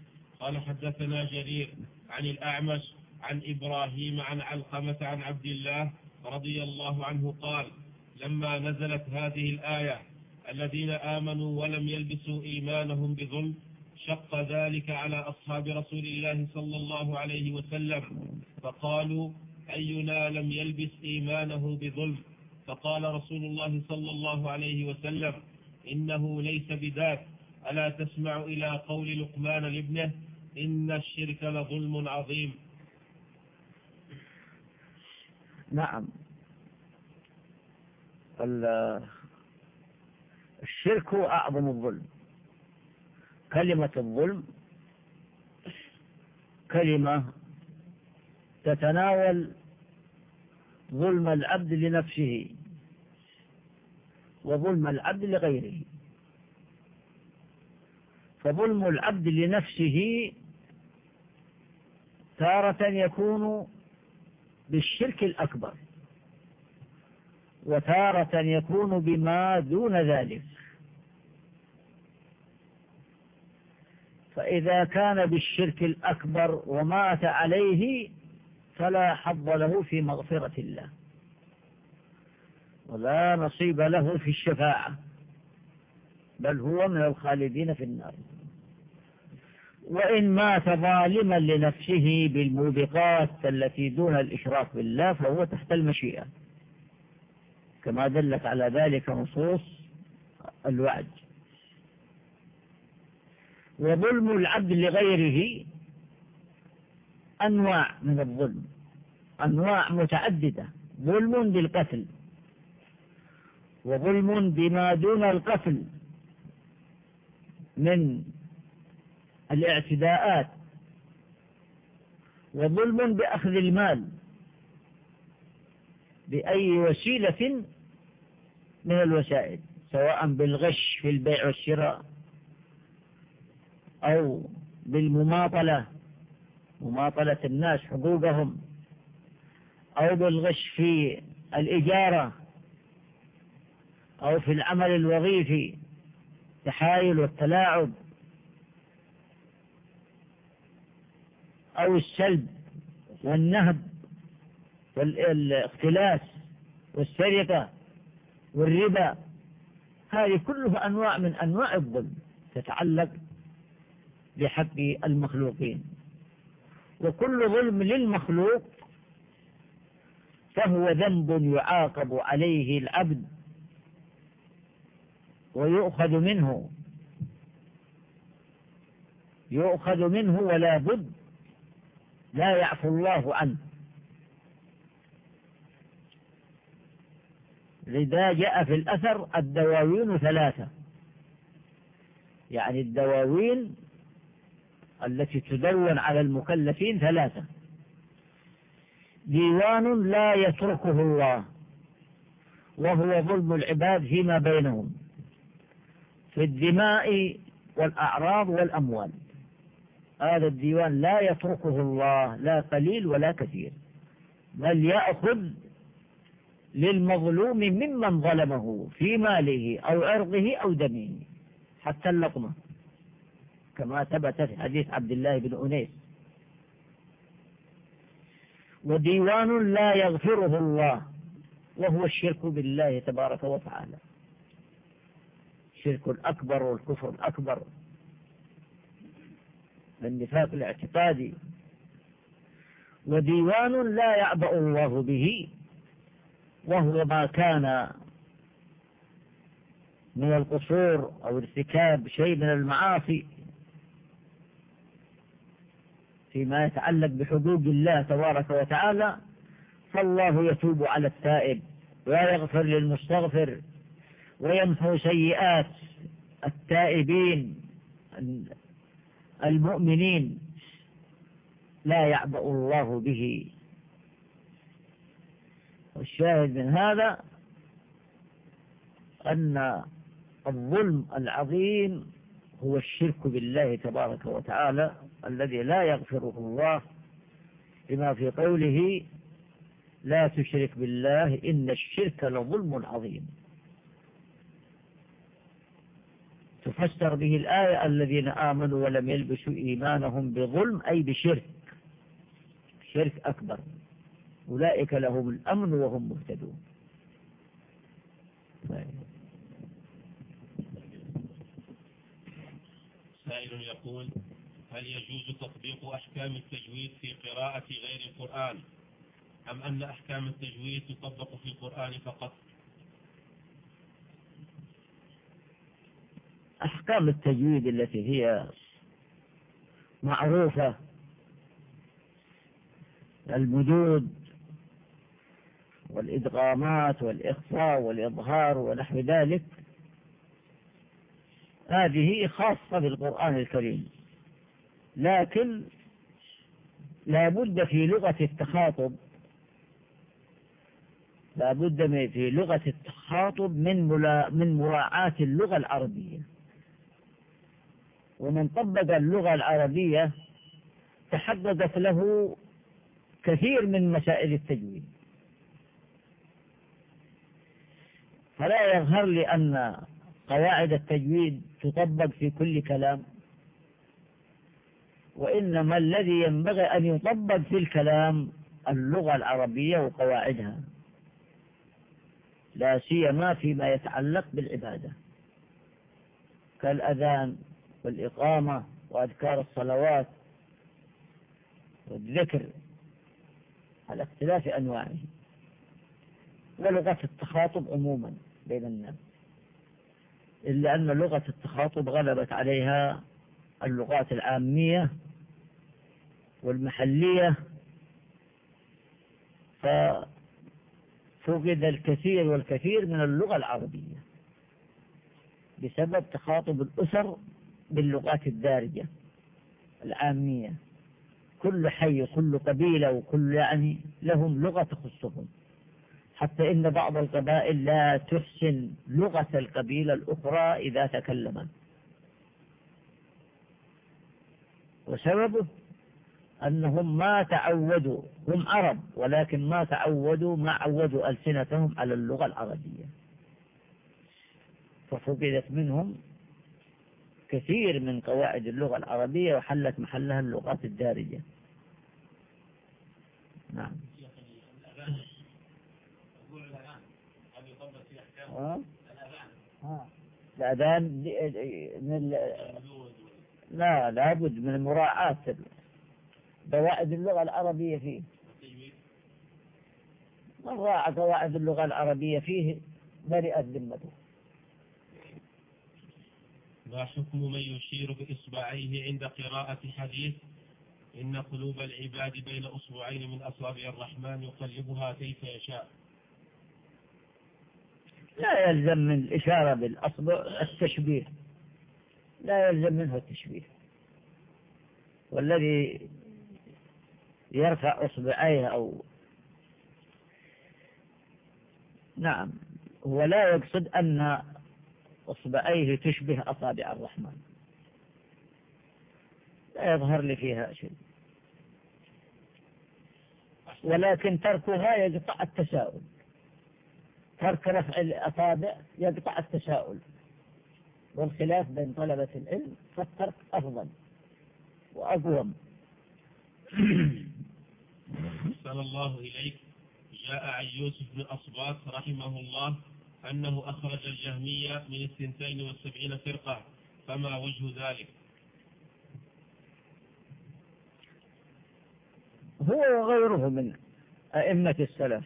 قال حدثنا جرير عن الأعمش عن إبراهيم عن علقمة عن عبد الله رضي الله عنه قال لما نزلت هذه الآية الذين آمنوا ولم يلبسوا إيمانهم بظلم شق ذلك على أصحاب رسول الله صلى الله عليه وسلم فقالوا أينا لم يلبس إيمانه بظلم؟ فقال رسول الله صلى الله عليه وسلم إنه ليس بذاك. ألا تسمع إلى قول لقمان لابنه إن الشرك لظلم عظيم. نعم. الشرك هو أعظم الظلم. كلمة الظلم كلمة تتناول ظلم العبد لنفسه وظلم العبد لغيره. فظلم العبد لنفسه تارة يكون بالشرك الأكبر وتارة يكون بما دون ذلك. فإذا كان بالشرك الأكبر ومات عليه فلا حظ له في مغفرة الله. ولا نصيب له في الشفاعة بل هو من الخالدين في النار. وإن مات ظالما لنفسه بالموبقات التي دون الإشراك بالله فهو تحت المشيئة. كما دلت على ذلك نصوص الوعد. وظلم العبد لغيره أنواع من الظلم أنواع متعددة ظلم بالقتل وظلم بما دون القتل من الاعتداءات وظلم بأخذ المال بأي وسيلة من الوسائل سواء بالغش في البيع والشراء. أو بالمماطلة مماطلة الناس حقوقهم أو بالغش في الإجارة أو في العمل الوظيفي التحايل والتلاعب أو السلب والنهب والاختلاس والسرقة والربا. هذه كلها أنواع من أنواع الظلم تتعلق بحق المخلوقين. وكل ظلم للمخلوق فهو ذنب يعاقب عليه العبد ويؤخذ منه. يؤخذ منه ولا بد لا يعفو الله عنه. لذا جاء في الأثر الدواوين ثلاثة. يعني الدواوين التي تدون على المكلفين ثلاثة. ديوان لا يتركه الله وهو ظلم العباد فيما بينهم في الدماء والأعراض والأموال. هذا الديوان لا يتركه الله لا قليل ولا كثير. بل يأخذ للمظلوم ممن ظلمه في ماله أو عرضه أو دمه حتى اللقمة. كما ثبت في حديث عبد الله بن أنيس. وديوان لا يغفره الله وهو الشرك بالله تبارك وتعالى. الشرك الأكبر والكفر الأكبر. النفاق الاعتقادي. وديوان لا يعبأ الله به وهو ما كان من القصور أو ارتكاب شيء من المعاصي. فيما يتعلق بحدود الله تبارك وتعالى فالله يتوب على التائب ويغفر للمستغفر ويمحو سيئات التائبين المؤمنين. لا يعبأ الله به. والشاهد من هذا أن الظلم العظيم هو الشرك بالله تبارك وتعالى. الذي لا يغفره الله بما في قوله لا تشرك بالله إن الشرك لظلم عظيم. تفسر به الآية الذين آمنوا ولم يلبسوا إيمانهم بظلم أي بشرك. شرك أكبر. أولئك لهم الأمن وهم مهتدون. سائل يقول هل يجوز تطبيق أحكام التجويد في قراءة غير القرآن؟ أم أن أحكام التجويد تطبق في القرآن فقط؟ أحكام التجويد التي هي معروفة المدود والإدغامات والإخفاء والإظهار ونحو ذلك هذه خاصة بالقرآن الكريم. لكن لا بد في لغة التخاطب لا بد في لغة التخاطب من من مراعاة اللغة العربية. ومن طبق اللغة العربية تحققت له كثير من مسائل التجويد. فلا يظهر لي أن قواعد التجويد تطبق في كل كلام. وإنما الذي ينبغي أن يطبق في الكلام اللغة العربية وقواعدها. لا سيما فيما يتعلق بالعبادة. كالأذان والإقامة وأذكار الصلوات والذكر على اختلاف أنواعه. ولغة التخاطب عموما بين الناس. إلا أن لغة التخاطب غلبت عليها اللغات العامية والمحلية ففقد الكثير والكثير من اللغة العربية بسبب تخاطب الأسر باللغات الدارجة العامية. كل حي كل قبيلة وكل يعني لهم لغة تخصهم. حتى إن بعض القبائل لا تحسن لغة القبيلة الأخرى إذا تكلمت وسببه أنهم ما تعودوا هم عرب ولكن ما تعودوا ما عودوا ألسنتهم على اللغة العربية. ففقدت منهم كثير من قواعد اللغة العربية وحلت محلها اللغات الدارجة. نعم. الأذان من لا لابد من مراعاة قواعد اللغة العربية فيه. من راعى قواعد اللغة العربية فيه؟ برئت ذمته ما حكم من يشير بإصبعيه عند قراءة حديث؟ إن قلوب العباد بين أصبعين من أصابع الرحمن يقلبها كيف يشاء. لا يلزم من الإشارة بالأصبع التشبيه. لا يلزم منه التشبيه. والذي يرفع أصبعيه أو نعم. هو لا يقصد أن أصبعيه تشبه أصابع الرحمن. لا يظهر لي فيها شيء. ولكن تركها يقطع التساؤل. ترك رفع الأصابع يقطع التساؤل. والخلاف بين طلبة العلم فالترك أفضل وأقوم. *clears throat* أحسن الله إليك. جاء عن يوسف بن أصباط رحمه الله أنه أخرج الجهمية من الثنتين والسبعين فرقة. فما وجه ذلك؟ هو وغيره من أئمة السلف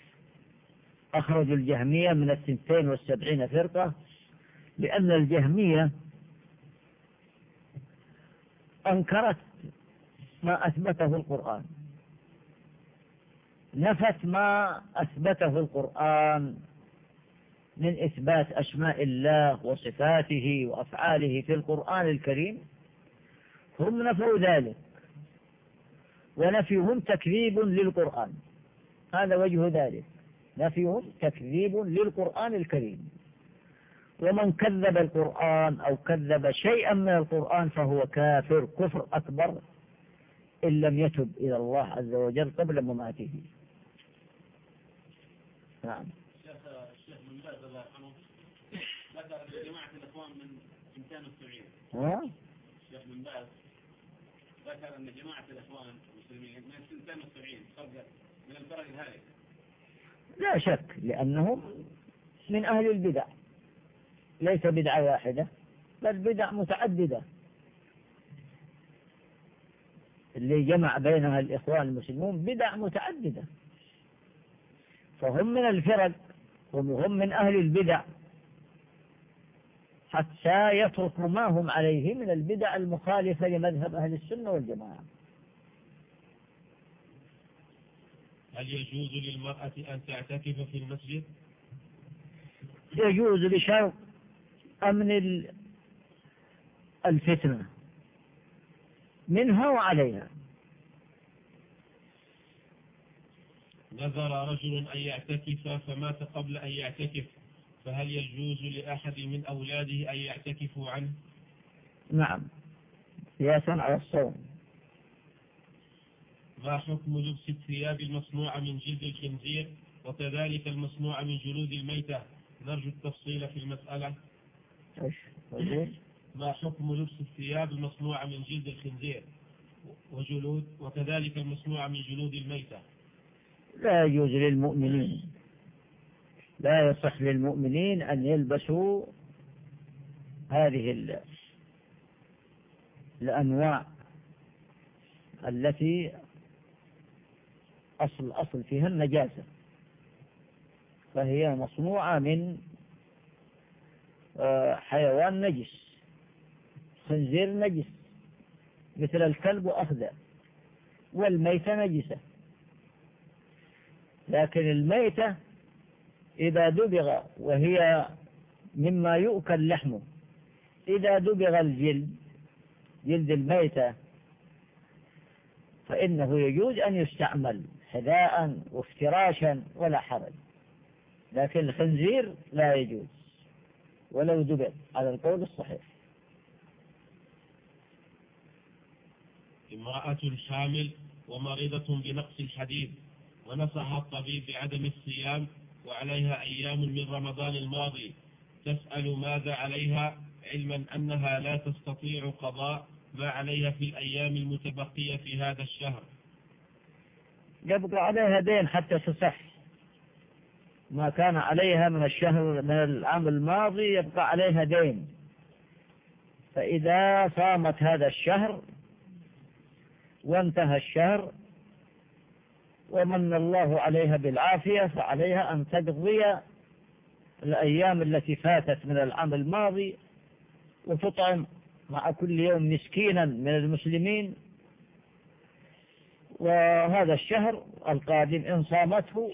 أخرجوا الجهمية من الثنتين والسبعين فرقة لأن الجهمية أنكرت ما أثبته القرآن. نفت ما أثبته القرآن من إثبات أسماء الله وصفاته وأفعاله في القرآن الكريم هم نفوا ذلك. ونفيهم تكذيب للقرآن. هذا وجه ذلك. نفيهم تكذيب للقرآن الكريم. ومن كذب القرآن أو كذب شيئا من القرآن فهو كافر كفر أكبر إن لم يتب إلى الله عز وجل قبل مماته. نعم. الشيخ الله يرحمه ذكر من 270 ها؟ الشيخ من باز ذكر أن جماعة الإخوان المسلمين من 270 فرق من الفرق الهالكة لا شك لأنهم من أهل البدع. ليس بدعة واحدة بل بدع متعددة. اللي جمع بينها الإخوان المسلمون بدع متعددة. فهم من الفرق وهم من أهل البدع. حتى يتركوا ما هم عليه من البدع المخالفة لمذهب أهل السنة والجماعة. هل يجوز للمرأة أن تعتكف في المسجد؟ يجوز بشرط أمن الفتنة منها وعليها. نذر رجل أن يعتكف فمات قبل أن يعتكف. فهل يجوز لأحد من أولاده أن يعتكفوا عنه؟ نعم. قياسا على الصوم. ما حكم لبس الثياب المصنوعة من جلد الخنزير؟ وكذلك المصنوعة من جلود الميتة. نرجو التفصيل في المسألة. ما حكم لبس الثياب المصنوعة من جلد الخنزير؟ وجلود؟ وكذلك المصنوعة من جلود الميتة. لا يجوز للمؤمنين. لا يصح للمؤمنين أن يلبسوا هذه الأنواع التي أصل أصل فيها النجاسة. فهي مصنوعة من آه، حيوان نجس خنزير نجس مثل الكلب وأخذه والميتة نجسة. لكن الميتة إذا دبغ وهي مما يؤكل لحمه إذا دبغ الجلد جلد الميتة فإنه يجوز أن يستعمل حذاء وافتراشا ولا حرج. لكن الخنزير لا يجوز ولو دبغ على القول الصحيح. امرأة حامل ومريضة بنقص الحديد. ونصح الطبيب بعدم الصيام وعليها أيام من رمضان الماضي. تسأل ماذا عليها؟ علما أنها لا تستطيع قضاء ما عليها في الأيام المتبقية في هذا الشهر. يبقى عليها دين حتى تصح. ما كان عليها من الشهر من العام الماضي يبقى عليها دين. فإذا صامت هذا الشهر وانتهى الشهر ومن الله عليها بالعافية فعليها أن تقضي الأيام التي فاتت من العام الماضي وتطعم مع كل يوم مسكينا من المسلمين. وهذا الشهر القادم إن صامته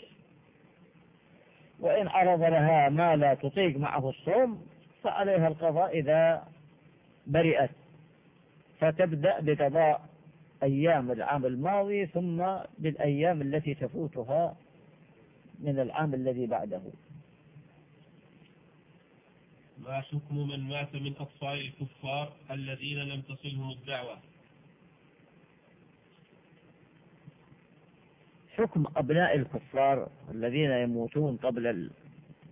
وإن عرض لها ما لا تطيق معه الصوم فعليها القضاء إذا برئت. فتبدأ بقضاء أيام العام الماضي ثم بالأيام التي تفوتها من العام الذي بعده. ما حكم من مات من أطفال الكفار الذين لم تصلهم الدعوة؟ حكم أبناء الكفار الذين يموتون قبل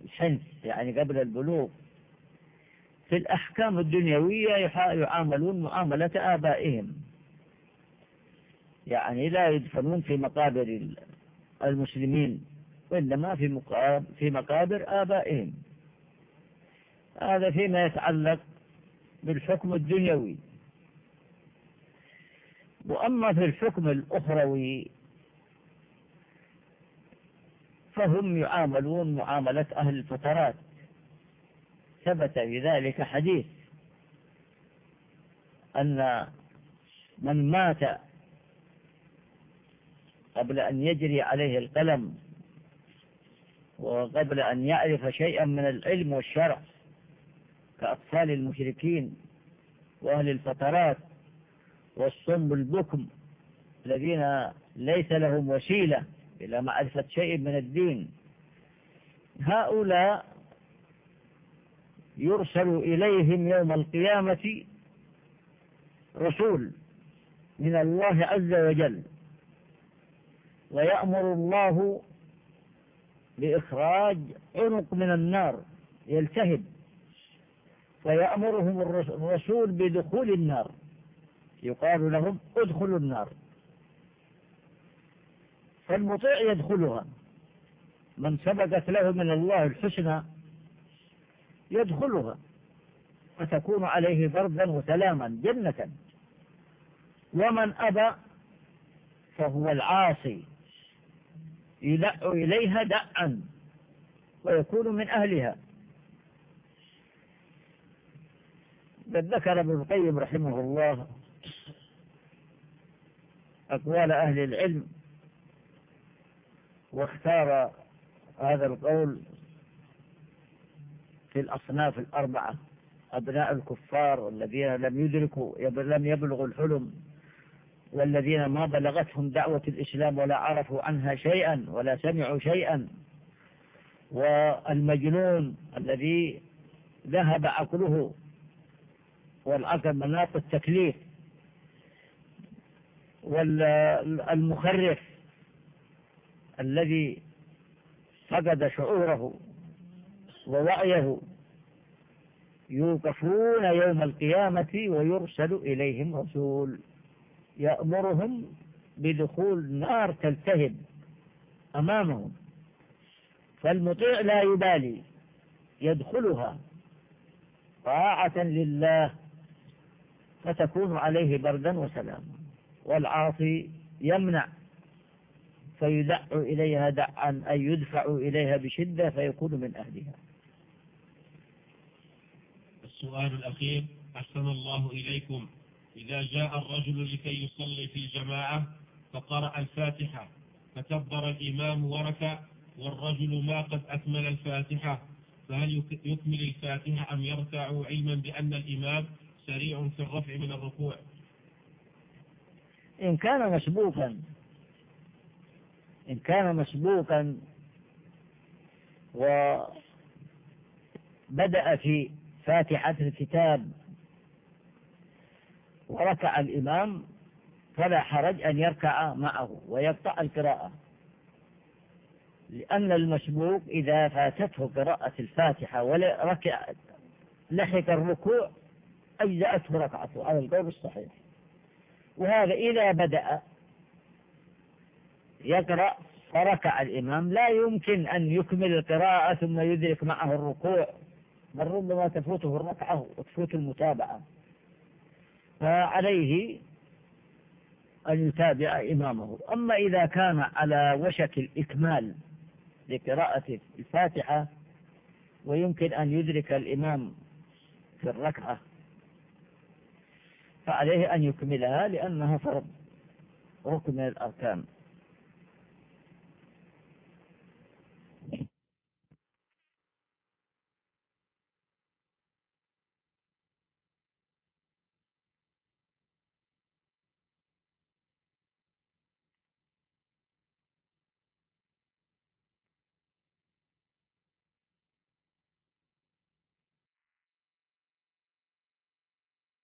الحنث يعني قبل البلوغ. في الأحكام الدنيوية يعاملون معاملة آبائهم. يعني لا يدفنون في مقابر المسلمين وإنما في في مقابر آبائهم. هذا فيما يتعلق بالحكم الدنيوي. وأما في الحكم الأخروي فهم يعاملون معاملة أهل الفترات. ثبت في ذلك حديث أن من مات قبل أن يجري عليه القلم وقبل أن يعرف شيئا من العلم والشرع كأطفال المشركين وأهل الفترات والصم البكم الذين ليس لهم وسيلة إلى معرفة شيء من الدين. هؤلاء يرسل إليهم يوم القيامة رسول من الله عز وجل. ويأمر الله بإخراج عنق من النار يلتهب. فيأمرهم الرسول بدخول النار. يقال لهم ادخلوا النار. فالمطيع يدخلها. من سبقت له من الله الحسنى يدخلها. فتكون عليه بردا وسلاما جنة. ومن أبى فهو العاصي. يدع إليها دعا ويكون من أهلها. قد ذكر ابن القيم رحمه الله أقوال أهل العلم واختار هذا القول في الأصناف الأربعة. أبناء الكفار والذين لم يدركوا لم يبلغوا الحلم. والذين ما بلغتهم دعوة الإسلام ولا عرفوا عنها شيئا ولا سمعوا شيئا. والمجنون الذي ذهب عقله والعقل مناط التكليف والمخرف الذي فقد شعوره ووعيه يوقفون يوم القيامة ويرسل إليهم رسول. يأمرهم بدخول نار تلتهب أمامهم. فالمطيع لا يبالي يدخلها طاعة لله فتكون عليه بردا وسلاما. والعاصي يمنع فيدع إليها دعا أي يدفع إليها بشدة فيكون من أهلها. السؤال الأخير أحسن الله إليكم. إذا جاء الرجل لكي يصلي في جماعة فقرأ الفاتحة فكبر الإمام وركع والرجل ما قد أكمل الفاتحة. فهل يكمل الفاتحة أم يركع علما بأن الإمام سريع في الرفع من الركوع؟ إن كان مسبوقا إن كان مسبوقا وبدأ في فاتحة الكتاب وركع الإمام فلا حرج أن يركع معه ويقطع القراءة. لأن المسبوق إذا فاتته قراءة الفاتحة وركع لحق الركوع أجزأته ركعته على القول الصحيح. وهذا إذا بدأ يقرأ فركع الإمام. لا يمكن أن يكمل القراءة ثم يدرك معه الركوع. بل ربما تفوته الركعة وتفوت المتابعة. فعليه أن يتابع إمامه. أما إذا كان على وشك الإكمال لقراءة الفاتحة ويمكن أن يدرك الإمام في الركعة فعليه أن يكملها لأنها فرض ركن من الأركان.